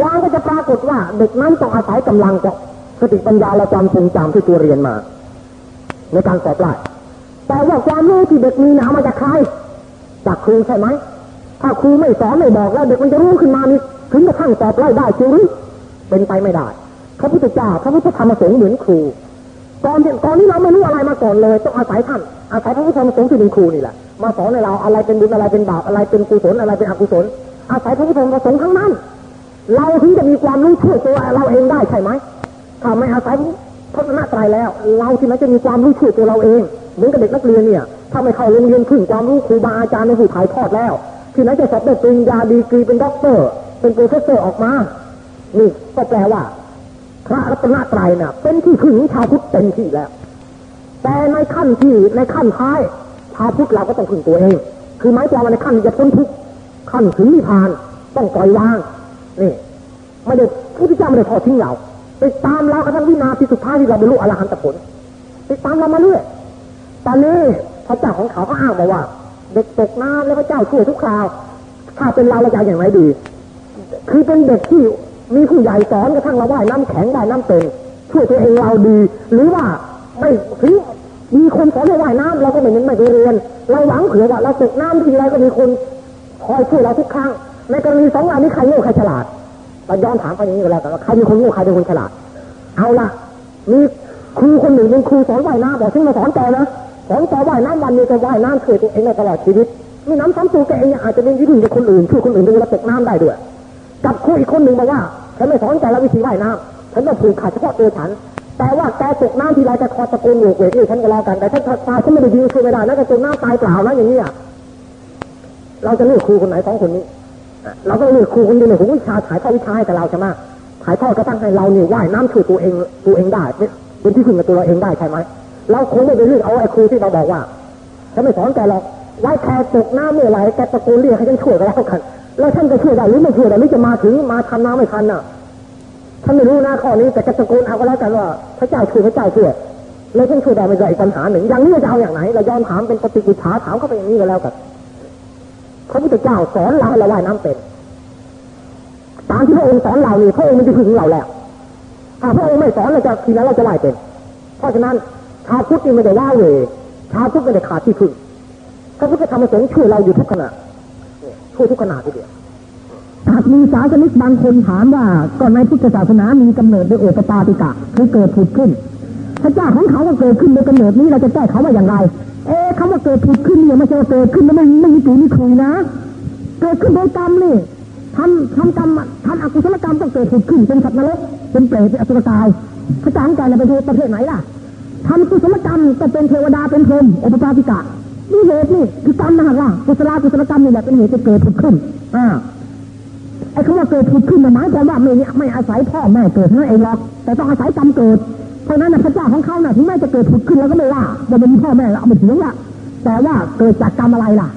วางก็จะปรากฏว่า เด็กนั้นต้องอาศัยกำลังกับสติปัญญาและความทรงจำที่ตัวเรียนมา ในการสอบไล่แต่ว่าความรู้ที่เด็กมีหนามาจากใครจากครูใช่ไหมถ้าครูไม่สอนไม่บอกแล้ว เด็กมันจะรู้ขึ้นมานี่ถึงกระทั่งสอบไล่ได้จริงหรือเป็นไปไม่ได้พระพุทธเจ้าพระพุทธธรรมสงฆ์เหมือนครูตอนตอนนี้เราไม่รู้อะไรมาก่อนเลย ต้องอาศัยท่าน อาศัยพระพุทธธรรมสงฆ์ที่เป็นครูนี่แหละมาสอนในเราอะไรเป็นบุญอะไรเป็นบาปอะไรเป็นกุศลอะไรเป็นอกุศล อาศัยพระพุทธธรรมสงฆ์ทั้งนั้น เราถึงจะมีความรู้ช่วยตัวเราเองได้ใช่ไหมถ้าไม่อาศัยพระรัตนตรัยแล้ว เราที่ไหนจะมีความรู้ช่วยตัวเราเองเหมือนกับเด็กนักเรียนเนี่ย ถ้าไม่เข้าโรงเรียนขึ้นความรู้ครูบาอาจารย์ในผู้ถ่ายทอดแล้ว ที่ไหนจะสอบได้ปริญญาดีกรีเป็นด็อกเตอร์ เป็น professor ออกมานี่ก็แปลว่าพระรัตนตรัยน่ะ เป็นที่พึ่งของชาวพุทธเต็มที่แล้ว แต่ในขั้นที่ในขั้นท้ายชาวพุทธเราก็ต้องพึ่งตัวเอง คือหมายความว่าในขั้นจะพ้นทุกข์ขั้นถึงนิพพานต้องปล่อยวางนี่ไม่ได้พุทธเจ้าไม่ได้ทอดทิ้งเราไปตามเรากระทั่งวินาทีสุดท้ายที่เราบรรลุอรหันตผลไปตามเรามาเรื่อยตอนนี้พระเจ้าของเขาก็อ้างมาว่า เด็กตกน้ำแล้วพระเจ้าช่วยทุกคราวถ้าเป็นเราเราจะอย่างไรดี คือเป็นเด็กที่มีผู้ใหญ่สอนกระทั่งเราว่ายน้ำแข็งว่ายน้ำเป็นช่วยตัวเองเราดี หรือว่า ไม่ถึงมีคนสอนให้ว่ายน้ำเราก็ไม่เน้นไม่ไปเรียน เราหวังเผื่อว่าเราตกน้ำทีไรก็มีคนคอยช่วยเราทุกครั้งในกรณีสองอย่านี้ใครโง่ใครฉลาดเราย้อนถามไปอย่างนี้ก็แล้วกันว่าใครเป็นคนโง่ใครเป็นคนฉลาด เอาละมีครูคนหนึ่งเป็นครูสอนว่ายน้ำบอกฉันมาสอนแกนะสอนแกว่ายน้ำวันนี้จะว่ายน้ำช่วยตัวเองในตลอดชีวิตมีน้ำซ้ำตัวแกเองอาจจะเป็นวิธีกับคนอื่นช่วยคนอื่นเวลาตกน้ำได้ด้วยกับครูอีกคนหนึ่งบอกว่าฉันไม่สอนแกแล้ววิธีว่ายน้ำฉันต้องผูกขาดเฉพาะตัวฉัน แต่ว่าแกตกน้ำทีไรจะคอยตะโกนโวกเวกเรียกฉันก็แล้วกันแต่ถ้าตายฉันไม่ได้ยิงช่วยไม่ได้นะแกตกน้ำตายเปล่านะอย่างนี้เราจะเลือกครูคนไหนสองคนนี้ เราก็เลือกครูคนเดียวในหัววิชาถ่ายทอดวิชาให้กับเราใช่ไหมถ่ายทอดก็ตั้งให้เราเนี่ยว่ายน้ำช่วยตัวเองตัวเองได้เป็นที่พึ่งกับตัวเราเองได้ใช่ไหมเราคงไม่ไปเลือกเอาไอ้ครูที่เราบอกว่าฉันไม่สอนแกหรอกไว้แค่ตกน้ำเมื่อไหร่แกตะโกนเรียกให้ฉันช่วยก็แล้วกันแล้วฉันจะช่วยได้หรือไม่ช่วยได้หรือจะมาถึงมาทันน้ำไม่ทันน่ะ ฉันไม่รู้นะข้อนี้แต่จะตะโกนเอาก็แล้วกันว่าพระเจ้าช่วยพระเจ้าช่วยแล้วฉันช่วยได้ไม่ได้อีกปัญหาหนึ่ง อย่างนี้จะเอาอย่างไหนเราย้อนถามเป็นปฏิกิริยาถามเข้าไปอย่างนี้ก็แล้วกันพระพุทธเจ้าสอนเราให้เราว่ายน้ำเป็นตามที่พระองค์สอนเรานี่พระองค์มันจะถึงเราแล้วถ้าพระองค์ไม่สอนเราจะทีนั้นเราจะไหวเป็น เพราะฉะนั้นชาวพุทธนี่ไม่ได้ว่าเลยชาวพุทธไม่ได้ขาดที่พึ่งพระพุทธธรรมสงฆ์ช่วยเราอยู่ทุกขณะช่วยทุกขณะทีเดียว หากมีศาสนิกบางคนถามว่าก่อนในพุทธศาสนามีกำเนิดโดยโอปปาติกะคือเกิดผุดขึ้น พระเจ้าของเขาก็เกิดขึ้นโดยกำเนิดนี้เราจะแก้เขาว่าอย่างไร เอ๊ะคำว่าเกิดผุดขึ้นเนี่ยไม่ใช่ว่าเกิดขึ้นแล้วไม่ไม่มีปีมีคุยนะ เกิดขึ้นโดยกรรมนี่ทำทำกรรมทำอกุศลกรรมต้องเกิดผุดขึ้นเป็นสัตว์นรกเป็นเปรตเป็นอสุรกาย พระเจ้าของการเป็นประเทศไหนล่ะทำกุศลกรรมก็เป็นเทวดาเป็นพรหมโอปปาติกะนี่เหตุนี่คือกรรมนะฮะล่ะกุศลกุศลกรรมนี่แหละเป็นเหตุจะเกิดผุดขึ้นอ่า ไอ้คำว่าเกิดผุดขึ้นหมายความว่าไม่ไม่อาศัยพ่อแม่เกิดนั่นเองหรอก แต่ต้องอาศัยกรรมเกิด เพราะนั้นพระเจ้าของเขาน่ะถึงแม้จะเกิดผุดขึ้นแล้วก็ไม่ว่าว่ามันมีพ่อแม่เอาไปถึงละแต่ว่าเกิดจากกรรมอะไรล่ะ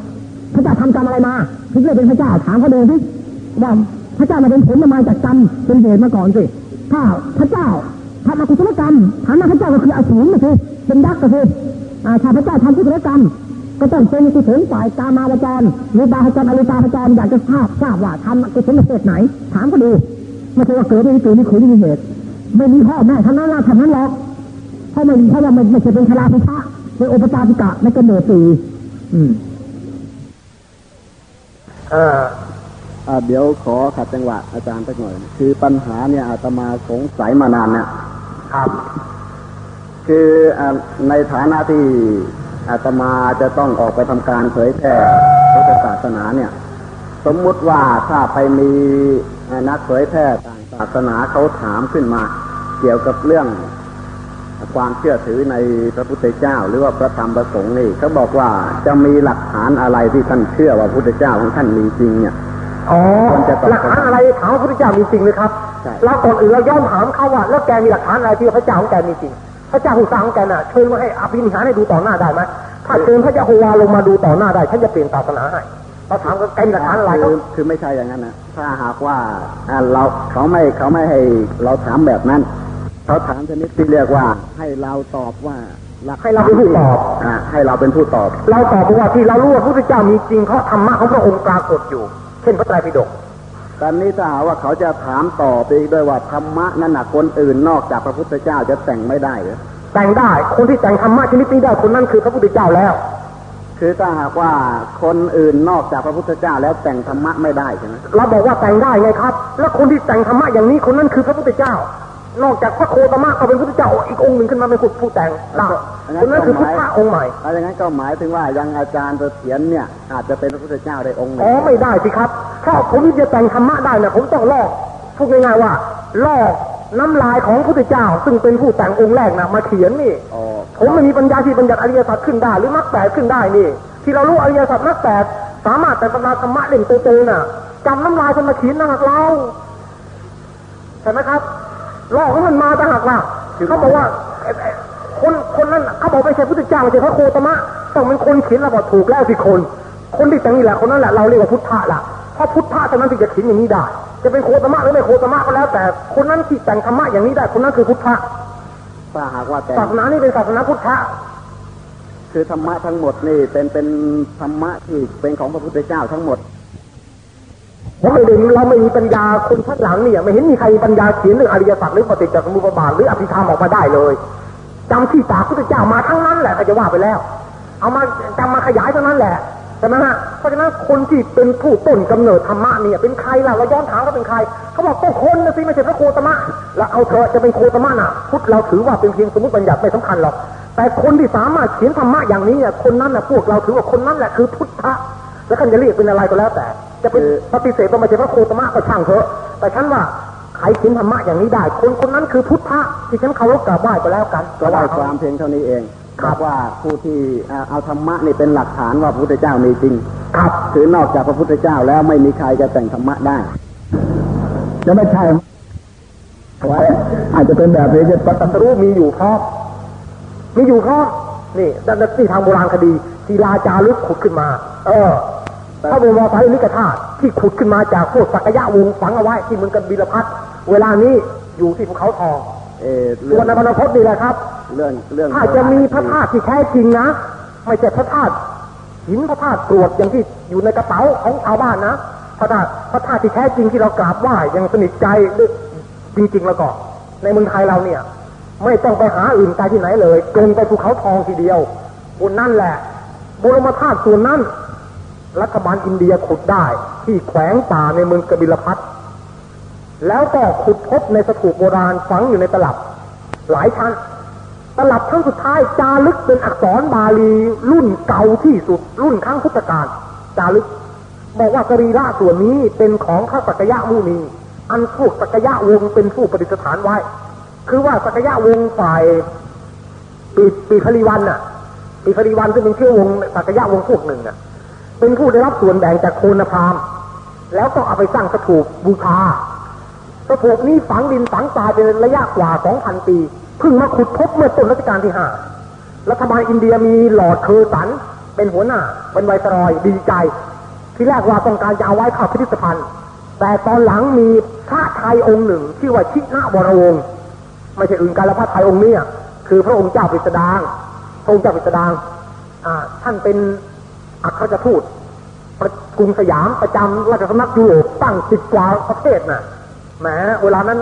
พระเจ้าทำกรรมอะไรมาถึงได้เป็นพระเจ้าถามเขาเดูสิว่าพระเจ้ามาเป็นผลมาจากกรรมเป็นเหตุมาก่อนสิถ้าพระเจ้าทำอกุศลกรรมฐานะพระเจ้าก็คืออสูรนะสิเป็นยักษ์ก็สิถ้าพระเจ้าทำกุศลกรรม ก็ต้องเป็นกุศลฝ่ายกามาวจรรูปาพจรอรูปาพจรอยากจะทราบทราบว่าทำกุศลเหตุไหน ถามก็ดูไม่ใช่ว่าเกิดไม่มีเกิดไม่ขุนไม่มีเหตุ ไม่มีพ่อแม่ท่านั้นละท่านั้นหรอกเพราะมันเพราะว่ามันไม่ใช่เป็นชราพิชะเป็นอุปจาริกะในกำเนิดสี่อืมเออเดี๋ยวขอขัดจังหวะอาจารย์สักหน่อย คือปัญหาเนี่ยอาตมาสงสัยมานานเนี่ยครับ คือในฐานะที่ อาตมาจะต้องออกไปทำการเผยแพร่พุทธศาสนาเนี่ย สมมุติว่าถ้าไปมีนักเผยแพร่ต่างศาสนาเขาถามขึ้นมา เกี่ยวกับเรื่องความเชื่อถือในพระพุทธเจ้า หรือว่าพระธรรมประสงค์นี่เขาบอกว่าจะมีหลักฐานอะไรที่ท่านเชื่อว่าพระพุทธเจ้าของท่านมีจริงเนี่ยอ๋อหลักฐานอะไรถามพระพุทธเจ้ามีจริงไหมครับเราก่อนอื่นเราย่อมถามเขาว่าแล้วแกมีหลักฐานอะไรที่พระเจ้าของแกมีจริง พระเจ้าผู้สร้างของแกน่ะเชิญมาให้อภินิหารให้ดูต่อหน้าได้ไหมถ้าเชิญพระเจ้าโฮวาลงมาดูต่อหน้าได้ฉันจะเปลี่ยนศาสนาให้เราถามกันแกมีหลักฐานอะไรคือคือไม่ใช่อย่างนั้นนะถ้าหากว่าเราเขาไม่เขาไม่ให้เราถามแบบนั้น เขาถามชนิดที่เรียกว่า ให้เราตอบว่าให้เราเป็นผู้ตอบอ่าให้เราเป็นผู้ตอบ เราตอบเพราะว่าที่เรารู้ว่าพระพุทธเจ้ามีจริงเพราะธรรมะของพระองค์ปรากฏอยู่ เช่นพระไตรปิฎก ตอนนี้ถ้าหาว่าเขาจะถามต่อไปอีกด้วยว่าธรรมะนั้นนะคนอื่นนอกจากพระพุทธเจ้าจะแต่งไม่ได้หรือแต่งได้ คนที่แต่งธรรมะชนิดนี้ได้คนนั้นคือพระพุทธเจ้าแล้ว คือถ้าหากว่าคนอื่นนอกจากพระพุทธเจ้าแล้วแต่งธรรมะไม่ได้ใช่ไหมเราบอกว่าแต่งได้ไงครับ แล้วคนที่แต่งธรรมะอย่างนี้คนนั้นคือพระพุทธเจ้า นอกจากพระโคตมะก็เป็นพระพุทธเจ้าอีกองค์หนึ่งขึ้นมาเป็นผู้แต่งได้คนนั้นคือพุทธะองค์ใหม่ถ้าอย่างนั้นก็หมายถึงว่ายังอาจารย์เสถียรเนี่ยอาจจะเป็นพระพุทธเจ้าได้องค์หนึ่งอ๋อไม่ได้สิครับถ้าผมจะแต่งธรรมะได้เนี่ยผมต้องลอกพูดง่ายๆว่าลอกน้ำลายของพระพุทธเจ้า ซึ่งเป็นผู้แต่งองค์แรกนะมาเขียนนี่ผมไม่มีปัญญาที่บัญญัติอริยสัจขึ้นได้หรือมรรคแปดขึ้นได้นี่ ที่เรารู้อริยสัจมรรคแปดสามารถแต่ตำราธรรมะเล่นโตๆน่ะจำน้ำลายคนมาเขียนนะหักเราใช่ไหมครับ ลอกให้มันมาแต่หักเราเขาบอกว่าคนคนนั้นเขาบอกไม่ใช่พุทธเจ้าไม่ใช่พระโคตมะต้องเป็นคนเขียนเราบอกถูกแล้วสิคน คนที่แต่งนี่แหละคนนั้นแหละเราเรียกว่าพุทธะละเพราะพุทธะเท่านั้นที่จะเขียนอย่างนี้ได้ จะเป็นโคตมะหรือไม่โคตมะก็แล้ว แต่คนนั้นที่แต่งธรรมะอย่างนี้ได้ คนนั้นคือพุทธะถ้าหากว่าศาสนานี่เป็นศาสนาพุทธะคือธรรมะทั้งหมดนี่เป็นเป็นธรรมะที่เป็นของพระพุทธเจ้าทั้งหมด เพราะไม่ได้เราไม่มีปัญญาคนทัดหลังเนี่ยไม่เห็นมีใครปัญญาเขียนเรื่องอริยสัจหรือปฏิจจสมุปบาทหรืออภิธรรมออกมาได้เลยจำที่ปากพุทธเจ้ามาทั้งนั้นแหละก็จะว่าไปแล้ว เอามาจำมาขยายเท่านั้นแหละใช่ไหมฮะเพราะฉะนั้นคนที่เป็นผู้ต้นกำเนิดธรรมะเนี่ยเป็นใครล่ะเราย้อนถามเขาเป็นใครเขาบอกก็คนนะสิไม่ใช่พระโคตมะแล้วเอาเถอจะเป็นโคตมะน่ะพุทธเราถือว่าเป็นเพียงสมมติบัญญัติไม่สำคัญหรอกแต่คนที่สามารถเขียนธรรมะอย่างนี้เนี่ยคนนั้นน่ะพวกเราถือว่าคนนั้นแหละคือพุทธะ แล้วท่านจะเรียกเป็นอะไรก็แล้วแต่ จะเป็นปฏิเสธว่าไม่ใช่พระโคตมะก็ช่างเถอะ แต่ฉันว่าใครเขียนธรรมะอย่างนี้ได้ คนคนนั้นคือพุทธะที่ฉันเคารพกราบไหว้ก็แล้วกันก็ได้ความเพียงเท่านี้เองครับว่าผู้ที่เอาธรรมะนี่เป็นหลักฐานว่าพระพุทธเจ้ามีจริง ครับคือนอกจากพระพุทธเจ้าแล้วไม่มีใครจะแต่งธรรมะได้จะไม่ใช่ไว้อาจจะเป็นแบบนี้จะปตัตรู้มีอยู่เพราะมีอยู่เพราะนี่ดันที่ทางโบราณคดีทีลาจารึกขุดขึ้นมา เออ พระบรมสารีริกธาตุที่ขุดขึ้นมาจากพวกสักยะวงฝังเอาไว้ที่มึงกันบิลพัทเวลานี้อยู่ที่ภูเขาทองเออส่วนในบรรพตนี่แหละครับ เรื่องเรื่องถ้าจะมีพระธาตุที่แท้จริงนะ ไม่ใช่พระธาตุหินพระธาตุกรวดอย่างที่อยู่ในกระเป๋าของชาวบ้านนะพระธาตุพระธาตุที่แท้จริงที่เรากราบไหว้ยังสนิทใจจริงๆแล้วก็ในเมืองไทยเราเนี่ย ไม่ต้องไปหาอื่นไกลที่ไหนเลยตรงไปภูเขาทองทีเดียวบนนั่นแหละบุรมธาตุส่วนนั้น รัฐบาลอินเดียขุดได้ ที่แขวงป่าในเมืองกบิลพัทแล้วก็ขุดพบในสถูปโบราณฝังอยู่ในตลับ หลายชั้น ตลับชั้นสุดท้ายจารึกเป็นอักษรบาลีรุ่นเก่าที่สุด รุ่นครั้งพุทธกาลจารึก บอกว่ากรีระส่วนนี้เป็นของพระสักยะมุนี อันพวกสักยะวงเป็นผู้ประดิษฐานไว้ คือว่าศากยวงศ์ฝ่ายปิปิปผลิวันน่ะปิปผลิวันซึ่งเป็นเชื้อวงศ์ศากยวงศ์พวกหนึ่งน่ะ เป็นผู้ได้รับส่วนแบ่งจากโทณพราหมณ์แล้วก็เอาไปสร้างสถูปบูชาสถูปนี้ฝังดินฝังตายเป็นระยะกว่าสองพันปีเพิ่งมาขุดพบเมื่อต้นรัชกาลที่ห้ารัฐบาลอินเดียมีลอร์ดเคอร์ซัน เป็นหัวหน้า เป็น viceroy ดีใจ ทีแรกว่าต้องการจะเอาไว้เข้าพิพิธภัณฑ์ แต่ตอนหลังมีพระไทยองค์หนึ่ง ชื่อว่าชินาวรวงศ์ไม่ใช่อื่นกันล้วพระไทยองค์นี้คือพระองค์เจ้าปิสดางพระองค์เจ้าปิสดางท่านเป็น อัครราชทูตกรุงสยามประจำราชสำนักยุโรปตั้งสิบกว่าประเทศน่ะแหมเวลานั้น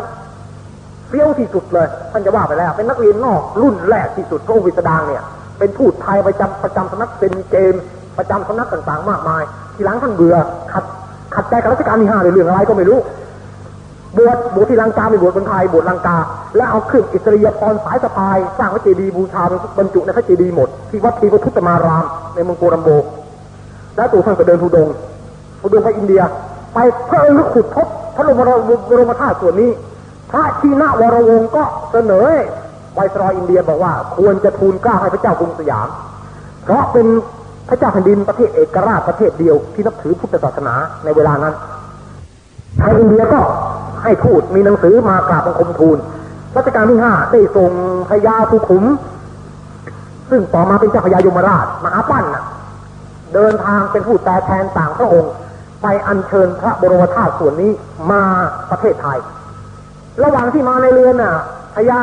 เฟี้ยวที่สุดเลยท่านจะว่าไปแล้ว เป็นนักเรียนนอกรุ่นแรกที่สุดพระองค์วิสดางเนี่ย เป็นทูตไทยประจำประจำสำนักเซนเกมประจำสำนักต่างๆ มากมาย ทีหลังท่านเบื่อขัดขัดใจกับรัชกาลที่ห้าเรื่องอะไรก็ไม่รู้บวชบวชที่ลังกาไม่บวชคนไทยบวชลังกา แล้วเอาขึ้นอิสริยพรสายสะพาย สร้างพระเจดีย์บูชาบรรจุในพระเจดีย์หมด ที่วัดทีวัตุตมารามในเมืองโกรัมโบ แล้วตัวท่านก็เดินทุดงทุดงไปอินเดีย ไปเพื่อลึกขุดพบพระบรมธาตุส่วนนี้ พระชีนาวรวงศ์ก็เสนอไวสรอยอินเดียบอกว่า ควรจะทูลกล้าให้พระเจ้ากรุงสยาม เพราะเป็นพระเจ้าแผ่นดินประเทศเอกราชประเทศเดียวที่นับถือพุทธศาสนาในเวลานั้นทางอินเดียก็ให้ทูตมีหนังสือมากราบบังคมทูลรัชกาลที่ห้าได้ส่งพญาสุขุม ซึ่งต่อมาเป็นเจ้าพญายมราชมหาปั้นนะ เดินทางเป็นผู้แต่แทนต่างพระองค์ ไปอัญเชิญพระบรมธาตุส่วนนี้มาประเทศไทย ระหว่างที่มาในเรือนน่ะพญา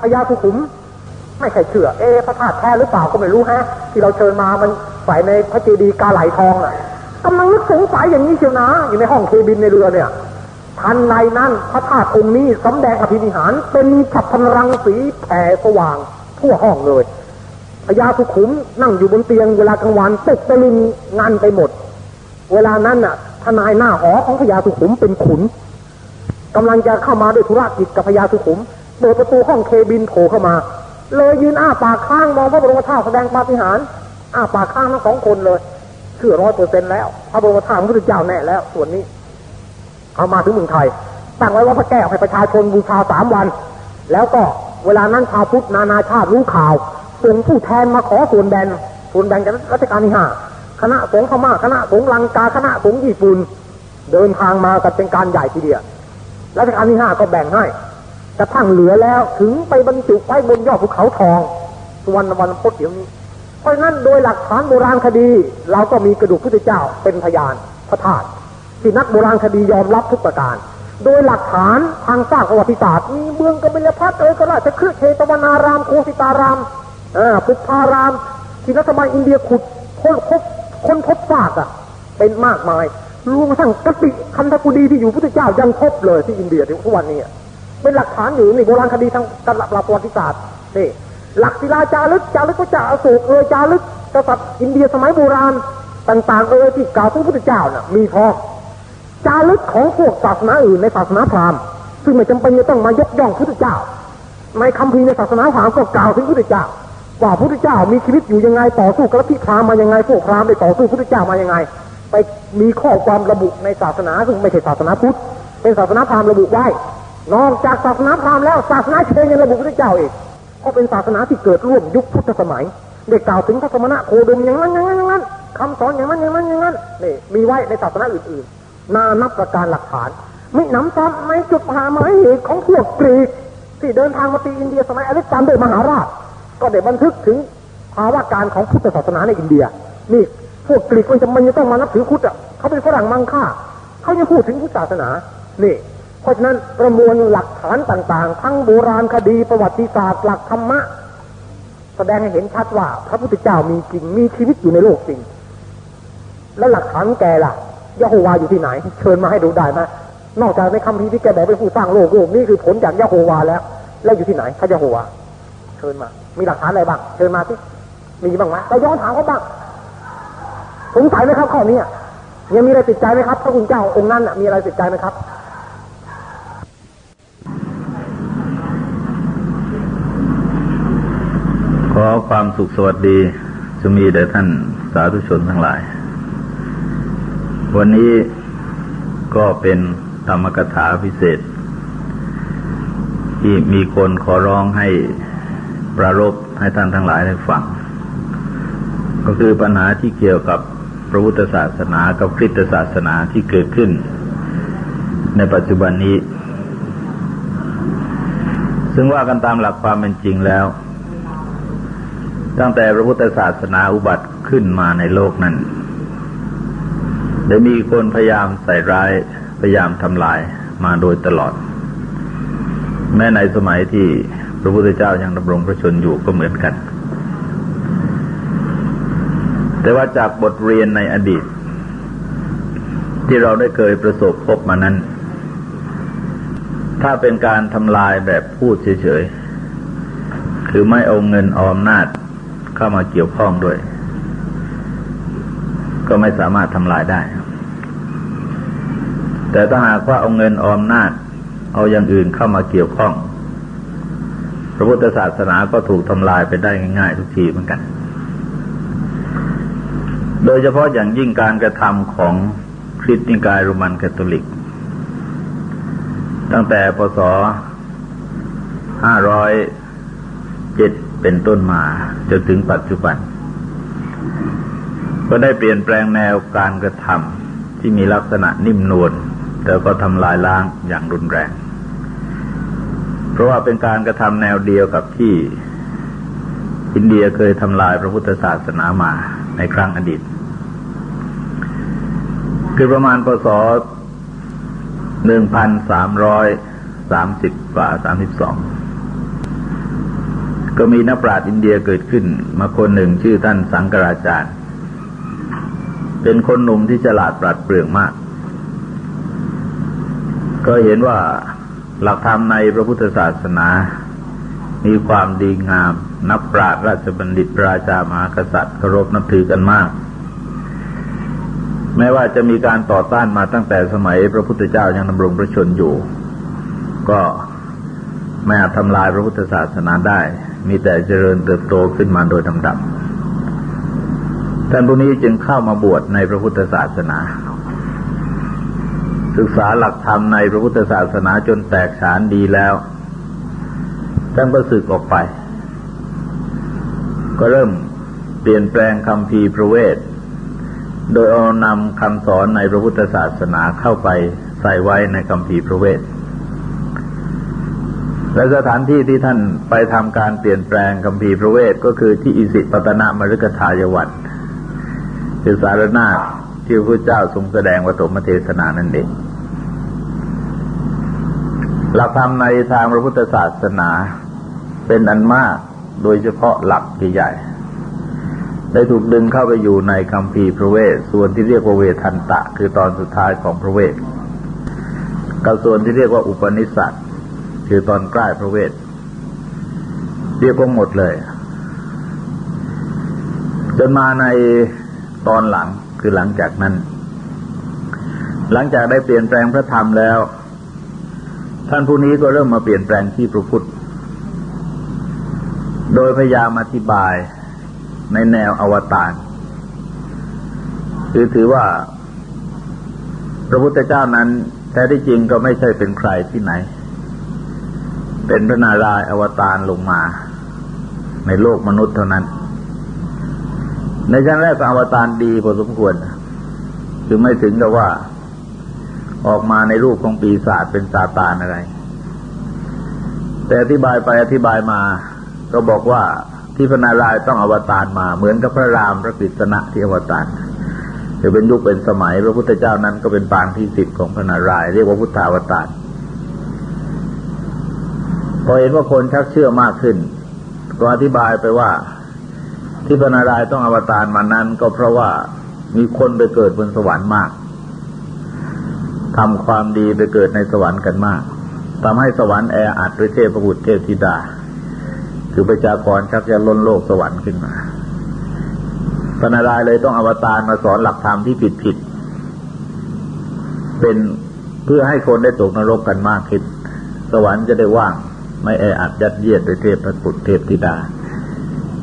พญาสุขุม ไม่ใช่เชื่อ เอพระธาตุแท้หรือเปล่าก็ไม่รู้ฮะ ที่เราเชิญมามันใส่ในพระเจดีย์กาไหลทองอะกำลังนึกสงสัยอย่างนี้เชียวนะ อยู่ในห้องเคบินในเรือเนี่ยทันในนั้นพระธาตุองค์นี้สำแดงอภินิหาร เป็นฉับพันรังสีแผ่สว่างทั่วห้องเลย พญาสุขุมนั่งอยู่บนเตียงเวลากลางวันตกตะลึงงานไปหมด เวลานั้นน่ะทนายหน้าหอของพญาสุขุมเป็นขุนกำลังจะเข้ามาด้วยธุระกิจกับพญาสุขุมเปิดประตูห้องเคบินโผล่เข้ามา เลยยืนอ้าปากข้างมองพระบรมธาตุแสดงปาฏิหาริย์อ้าปากข้างทั้งสองคนเลยเชื่อร้อยเปอร์เซ็นแล้วพระบรมธาตุพระพุทธเจ้าแน่แล้ว ส่วนนี้ เอามาถึงเมืองไทยตั้งไว้ว่าพระแก้วให้ประชาชนบูชาสามวัน แล้วก็เวลานั้นชาวพุทธนานาชาติรู้ข่าว ส่งผู้แทนมาขอส่วนแบ่งส่วนแบ่งจากรัชกาลที่ห้าคณะสงฆ์พม่าคณะสงฆ์ลังกาคณะสงฆ์ญี่ปุ่นเดินทางมากันเป็นการใหญ่ทีเดียวรัชกาลที่ห้าก็แบ่งให้กระทั่งเหลือแล้วถึงไปบรรจุไว้บนยอดภูเขาทองสุวรรณวันพจน์เดี๋ยวนี้ เพราะนั้นโดยหลักฐานโบราณคดี เราก็มีกระดูกพุทธเจ้าเป็นพยานพระธาตุที่นักโบราณคดียอมรับทุกประการ โดยหลักฐานทางสร้างประวัติศาสตร์มีเมืองกบิลพัทเอยก็ราชคฤห์เทตวนารามโคสิตาราม อ่าปุพาราม ที่รัฐบาลอินเดียขุดค้นพบค้นพบซากอะ เป็นมากมายรวมทั้งกติคันธกุดีที่อยู่พุทธเจ้ายังพบเลยที่อินเดียถึงทุกวันนี้เป็นหลักฐานอยู่ในโบราณคดีทางการหลักประวัติศาสตร์นี่หลักศิลาจารึกจารึกพระจ้าอโศกเอยจารึกกษัตริย์อินเดียสมัยโบราณต่างๆเอยที่กล่าวถึงพุทธเจ้าน่ะ มีพอจารึกของพวกศาสนาอื่นในศาสนาพราหมณ์ซึ่งไม่จำเป็นจะต้องมายกย่องพุทธเจ้า ในคำพีในศาสนาพราหมณ์ก็กล่าวถึงพุทธเจ้า ว่าพุทธเจ้ามีชีวิตอยู่ยังไงต่อสู้กับที่พราหมณ์มายังไงพวกพราหมณ์ได้ต่อสู้พุทธเจ้ามายังไง ไปมีข้อความระบุในศาสนาซึ่งไม่ใช่ศาสนาพุทธเป็นศาสนาพราหมณ์ระบุไว้นอกจากศาสนาพราหมณ์แล้วศาสนาเชนยังระบุพุทธเจ้าอีกเพราะเป็นศาสนาที่เกิดร่วมยุคพุทธสมัยได้กล่าวถึงพระสมณะโคดมอย่างนั้นอย่างนั้นอย่างนั้นคำสอนอย่างนั้นอย่างนั้นอย่างนั้นนี่มีไว้ในศาสนาอื่นๆนานับประการหลักฐานไม่นำซ้ำไม่จุดหาหมายเหตุของพวกกรีกที่เดินทางมาตีอินเดียสมัยอเล็กซานเดอร์มหาราช ก็ได้บันทึกถึงภาวะการของพุทธศาสนาในอินเดีย นี่พวกกรีกมันจะมันจะต้องมานับถือพุทธอะเขาเป็นฝรั่งมังค่าเขาจะพูดถึงพุทธศาสนา นี่ เพราะฉะนั้นประมวลหลักฐานต่างๆ ทั้งโบราณคดีประวัติศาสตร์หลักธรรมะ แสดงให้เห็นชัดว่า พระพุทธเจ้ามีจริงมีชีวิตอยู่ในโลกจริง แล้วหลักฐานแกล่ะยะโฮวาอยู่ที่ไหน เชิญมาให้ดูได้ไหมนอกจากในคำพีที่แกบอกเป็นผู้สร้างโลกโลกนี่คือผลจากยะโฮวาแล้ว แล้วอยู่ที่ไหนพระยะโฮวา ชิญมา มีหลักฐานอะไรบ้าง เชิญมาสิมีบ้างไหมเราย้อนถามเขาบ้างสงสัยไหมครับข้อนี้ยังมีอะไรติดใจไหมครับพระคุณเจ้าองค์นั้นมีอะไรติดใจไหมครับขอความสุขสวัสดีจะมีแด่ท่านสาธุชนทั้งหลาย วันนี้ก็เป็นธรรมกถาพิเศษ ที่มีคนขอร้องให้ ประรบให้ท่านทั้งหลายได้ฟัง ก็คือปัญหาที่เกี่ยวกับพระพุทธศาสนากับคริสตศาสนาที่เกิดขึ้น ในปัจจุบันนี้ ซึ่งว่ากันตามหลักความเป็นจริงแล้ว ตั้งแต่พระพุทธศาสนาอุบัติขึ้นมาในโลกนั้นได้มีคนพยายามใส่ร้ายพยายามทำลายมาโดยตลอด แม้ในสมัยที่ พระพุทธเจ้ายังดำรงพระชนอยู่ก็เหมือนกัน แต่ว่าจากบทเรียนในอดีต ที่เราได้เคยประสบพบมานั้น ถ้าเป็นการทำลายแบบพูดเฉยๆ คือไม่เอาเงินออมนาจเข้ามาเกี่ยวข้องด้วย ก็ไม่สามารถทำลายได้ แต่ถ้าหากว่าเอาเงินออมนาจเอาอย่างอื่นเข้ามาเกี่ยวข้อง ระพุทธศาสนาก็ถูกทำลายไปได้ง่าย ๆ ทุกทีเหมือนกัน โดยเฉพาะอย่างยิ่งการกระทำของคริสต์นิกายโรมันคาทอลิก ตั้งแต่ปศ507 เป็นต้นมาจนถึงปัจจุบัน ก็ได้เปลี่ยนแปลงแนวการกระทำที่มีลักษณะนิ่มนวลแต่ก็ทำลายล้างอย่างรุนแรง เพราะว่าเป็นการกระทำแนวเดียวกับที่ อินเดียเคยทำลายพระพุทธศาสนามาในครั้งอดีต คือประมาณปศหนึ่งพันสามร้อยสามสิบกว่าสามสิบสองก็มีนักปราชญ์อินเดียเกิดขึ้น มาคนหนึ่งชื่อท่านสังกราจารย์ เป็นคนหนุ่มที่ฉลาดปราดเปรื่องมาก ก็เห็นว่า หลักธรรมในพระพุทธศาสนา มีความดีงาม นับปราชญ์ราชบัณฑิตราชามหากษัตริย์เคารพนับถือกันมาก แม้ว่าจะมีการต่อต้านมาตั้งแต่สมัยพระพุทธเจ้ายังดำรงพระชนอยู่ ก็ไม่อาจทำลายพระพุทธศาสนาได้ มีแต่เจริญเติบโตขึ้นมาโดยลำดับท่านผู้นี้จึงเข้ามาบวชในพระพุทธศาสนา ศึกษาหลักธรรมในพระพุทธศาสนาจนแตกฉานดีแล้วท่านก็สึกออกไป ก็เริ่มเปลี่ยนแปลงคำพีพระเวท โดยเอานำคำสอนในพระพุทธศาสนาเข้าไปใส่ไว้ในคำพีพระเวท และสถานที่ที่ท่านไปทำการเปลี่ยนแปลงคำพีพระเวทก็คือที่อิสิปตนมฤกทายวันคือสารนาที่พระเจ้าทรงแสดงวัตมเทศนานั่นเอง หลักธรรมในทางพระพุทธศาสนาเป็นอันมากโดยเฉพาะหลักใหญ่ได้ถูกดึงเข้าไปอยู่ในคำพีพระเวท ส่วนที่เรียกว่าเวทันตะ คือตอนสุดท้ายของพระเวท กับส่วนที่เรียกว่าอุปนิสัตคือตอนใกล้พระเวท เรียกว่าหมดเลย จนมาในตอนหลังคือหลังจากนั้น หลังจากได้เปลี่ยนแปลงพระธรรมแล้ว ท่านผู้นี้ก็เริ่มมาเปลี่ยนแปลงที่พระพุทธ โดยพยายามอธิบายในแนวอวตาร คือถือว่า พระพุทธเจ้านั้นแท้ที่จริงก็ไม่ใช่เป็นใครที่ไหน เป็นพระนารายณ์อวตารลงมา ในโลกมนุษย์เท่านั้น ในชั้นแรกก็อวตารดีพอสมควร คือไม่ถึงกับว่า ออกมาในรูปของปีศาจเป็นซาตานอะไร แต่อธิบายไปอธิบายมา ก็บอกว่าที่พระนารายต้องอวตารมา เหมือนกับพระรามพระกฤษณะที่อวตารจะเป็นยุคเป็นสมัย พระพุทธเจ้านั้นก็เป็นปางที่สิบของพระนารายเรียกว่าพุทธาวตารพอเห็นว่าคนชักเชื่อมากขึ้น ก็อธิบายไปว่า ที่พระนารายต้องอวตารมานั้น ก็เพราะว่ามีคนไปเกิดบนสวรรค์มาก ทำความดีไปเกิดในสวรรค์กันมากทำให้สวรรค์แออัดด้วยเทพบุตรเทพธิดา คือประชากรชักจะล้นโลกสวรรค์ขึ้นมาพระนารายณ์เลยต้องอวตารมาสอนหลักธรรมที่ผิดผิด เป็นเพื่อให้คนได้ตกนรกกันมากขึ้นสวรรค์จะได้ว่าง ไม่แออัดยัดเยียดด้วยเทพพระบุตรเทพธิดา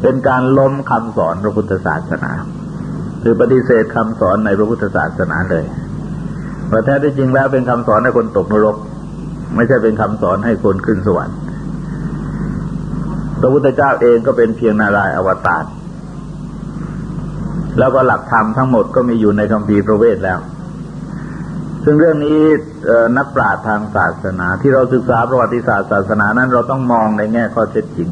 เป็นการล้มคำสอนพระพุทธศาสนาคือปฏิเสธคำสอนในพระพุทธศาสนาเลย เพราะแท้ที่จริงแล้วเป็นคำสอนให้คนตกนรก ไม่ใช่เป็นคำสอนให้คนขึ้นสวรรค์พระพุทธเจ้าเองก็เป็นเพียงนารายอวตารแล้วก็หลักธรรมทั้งหมดก็มีอยู่ในคำพีพระเวทแล้ว ซึ่งเรื่องนี้นักปราชญ์ทางศาสนา ที่เราศึกษาประวัติศาสตร์ศาสนานั้นเราต้องมองในแง่ข้อเท็จจริง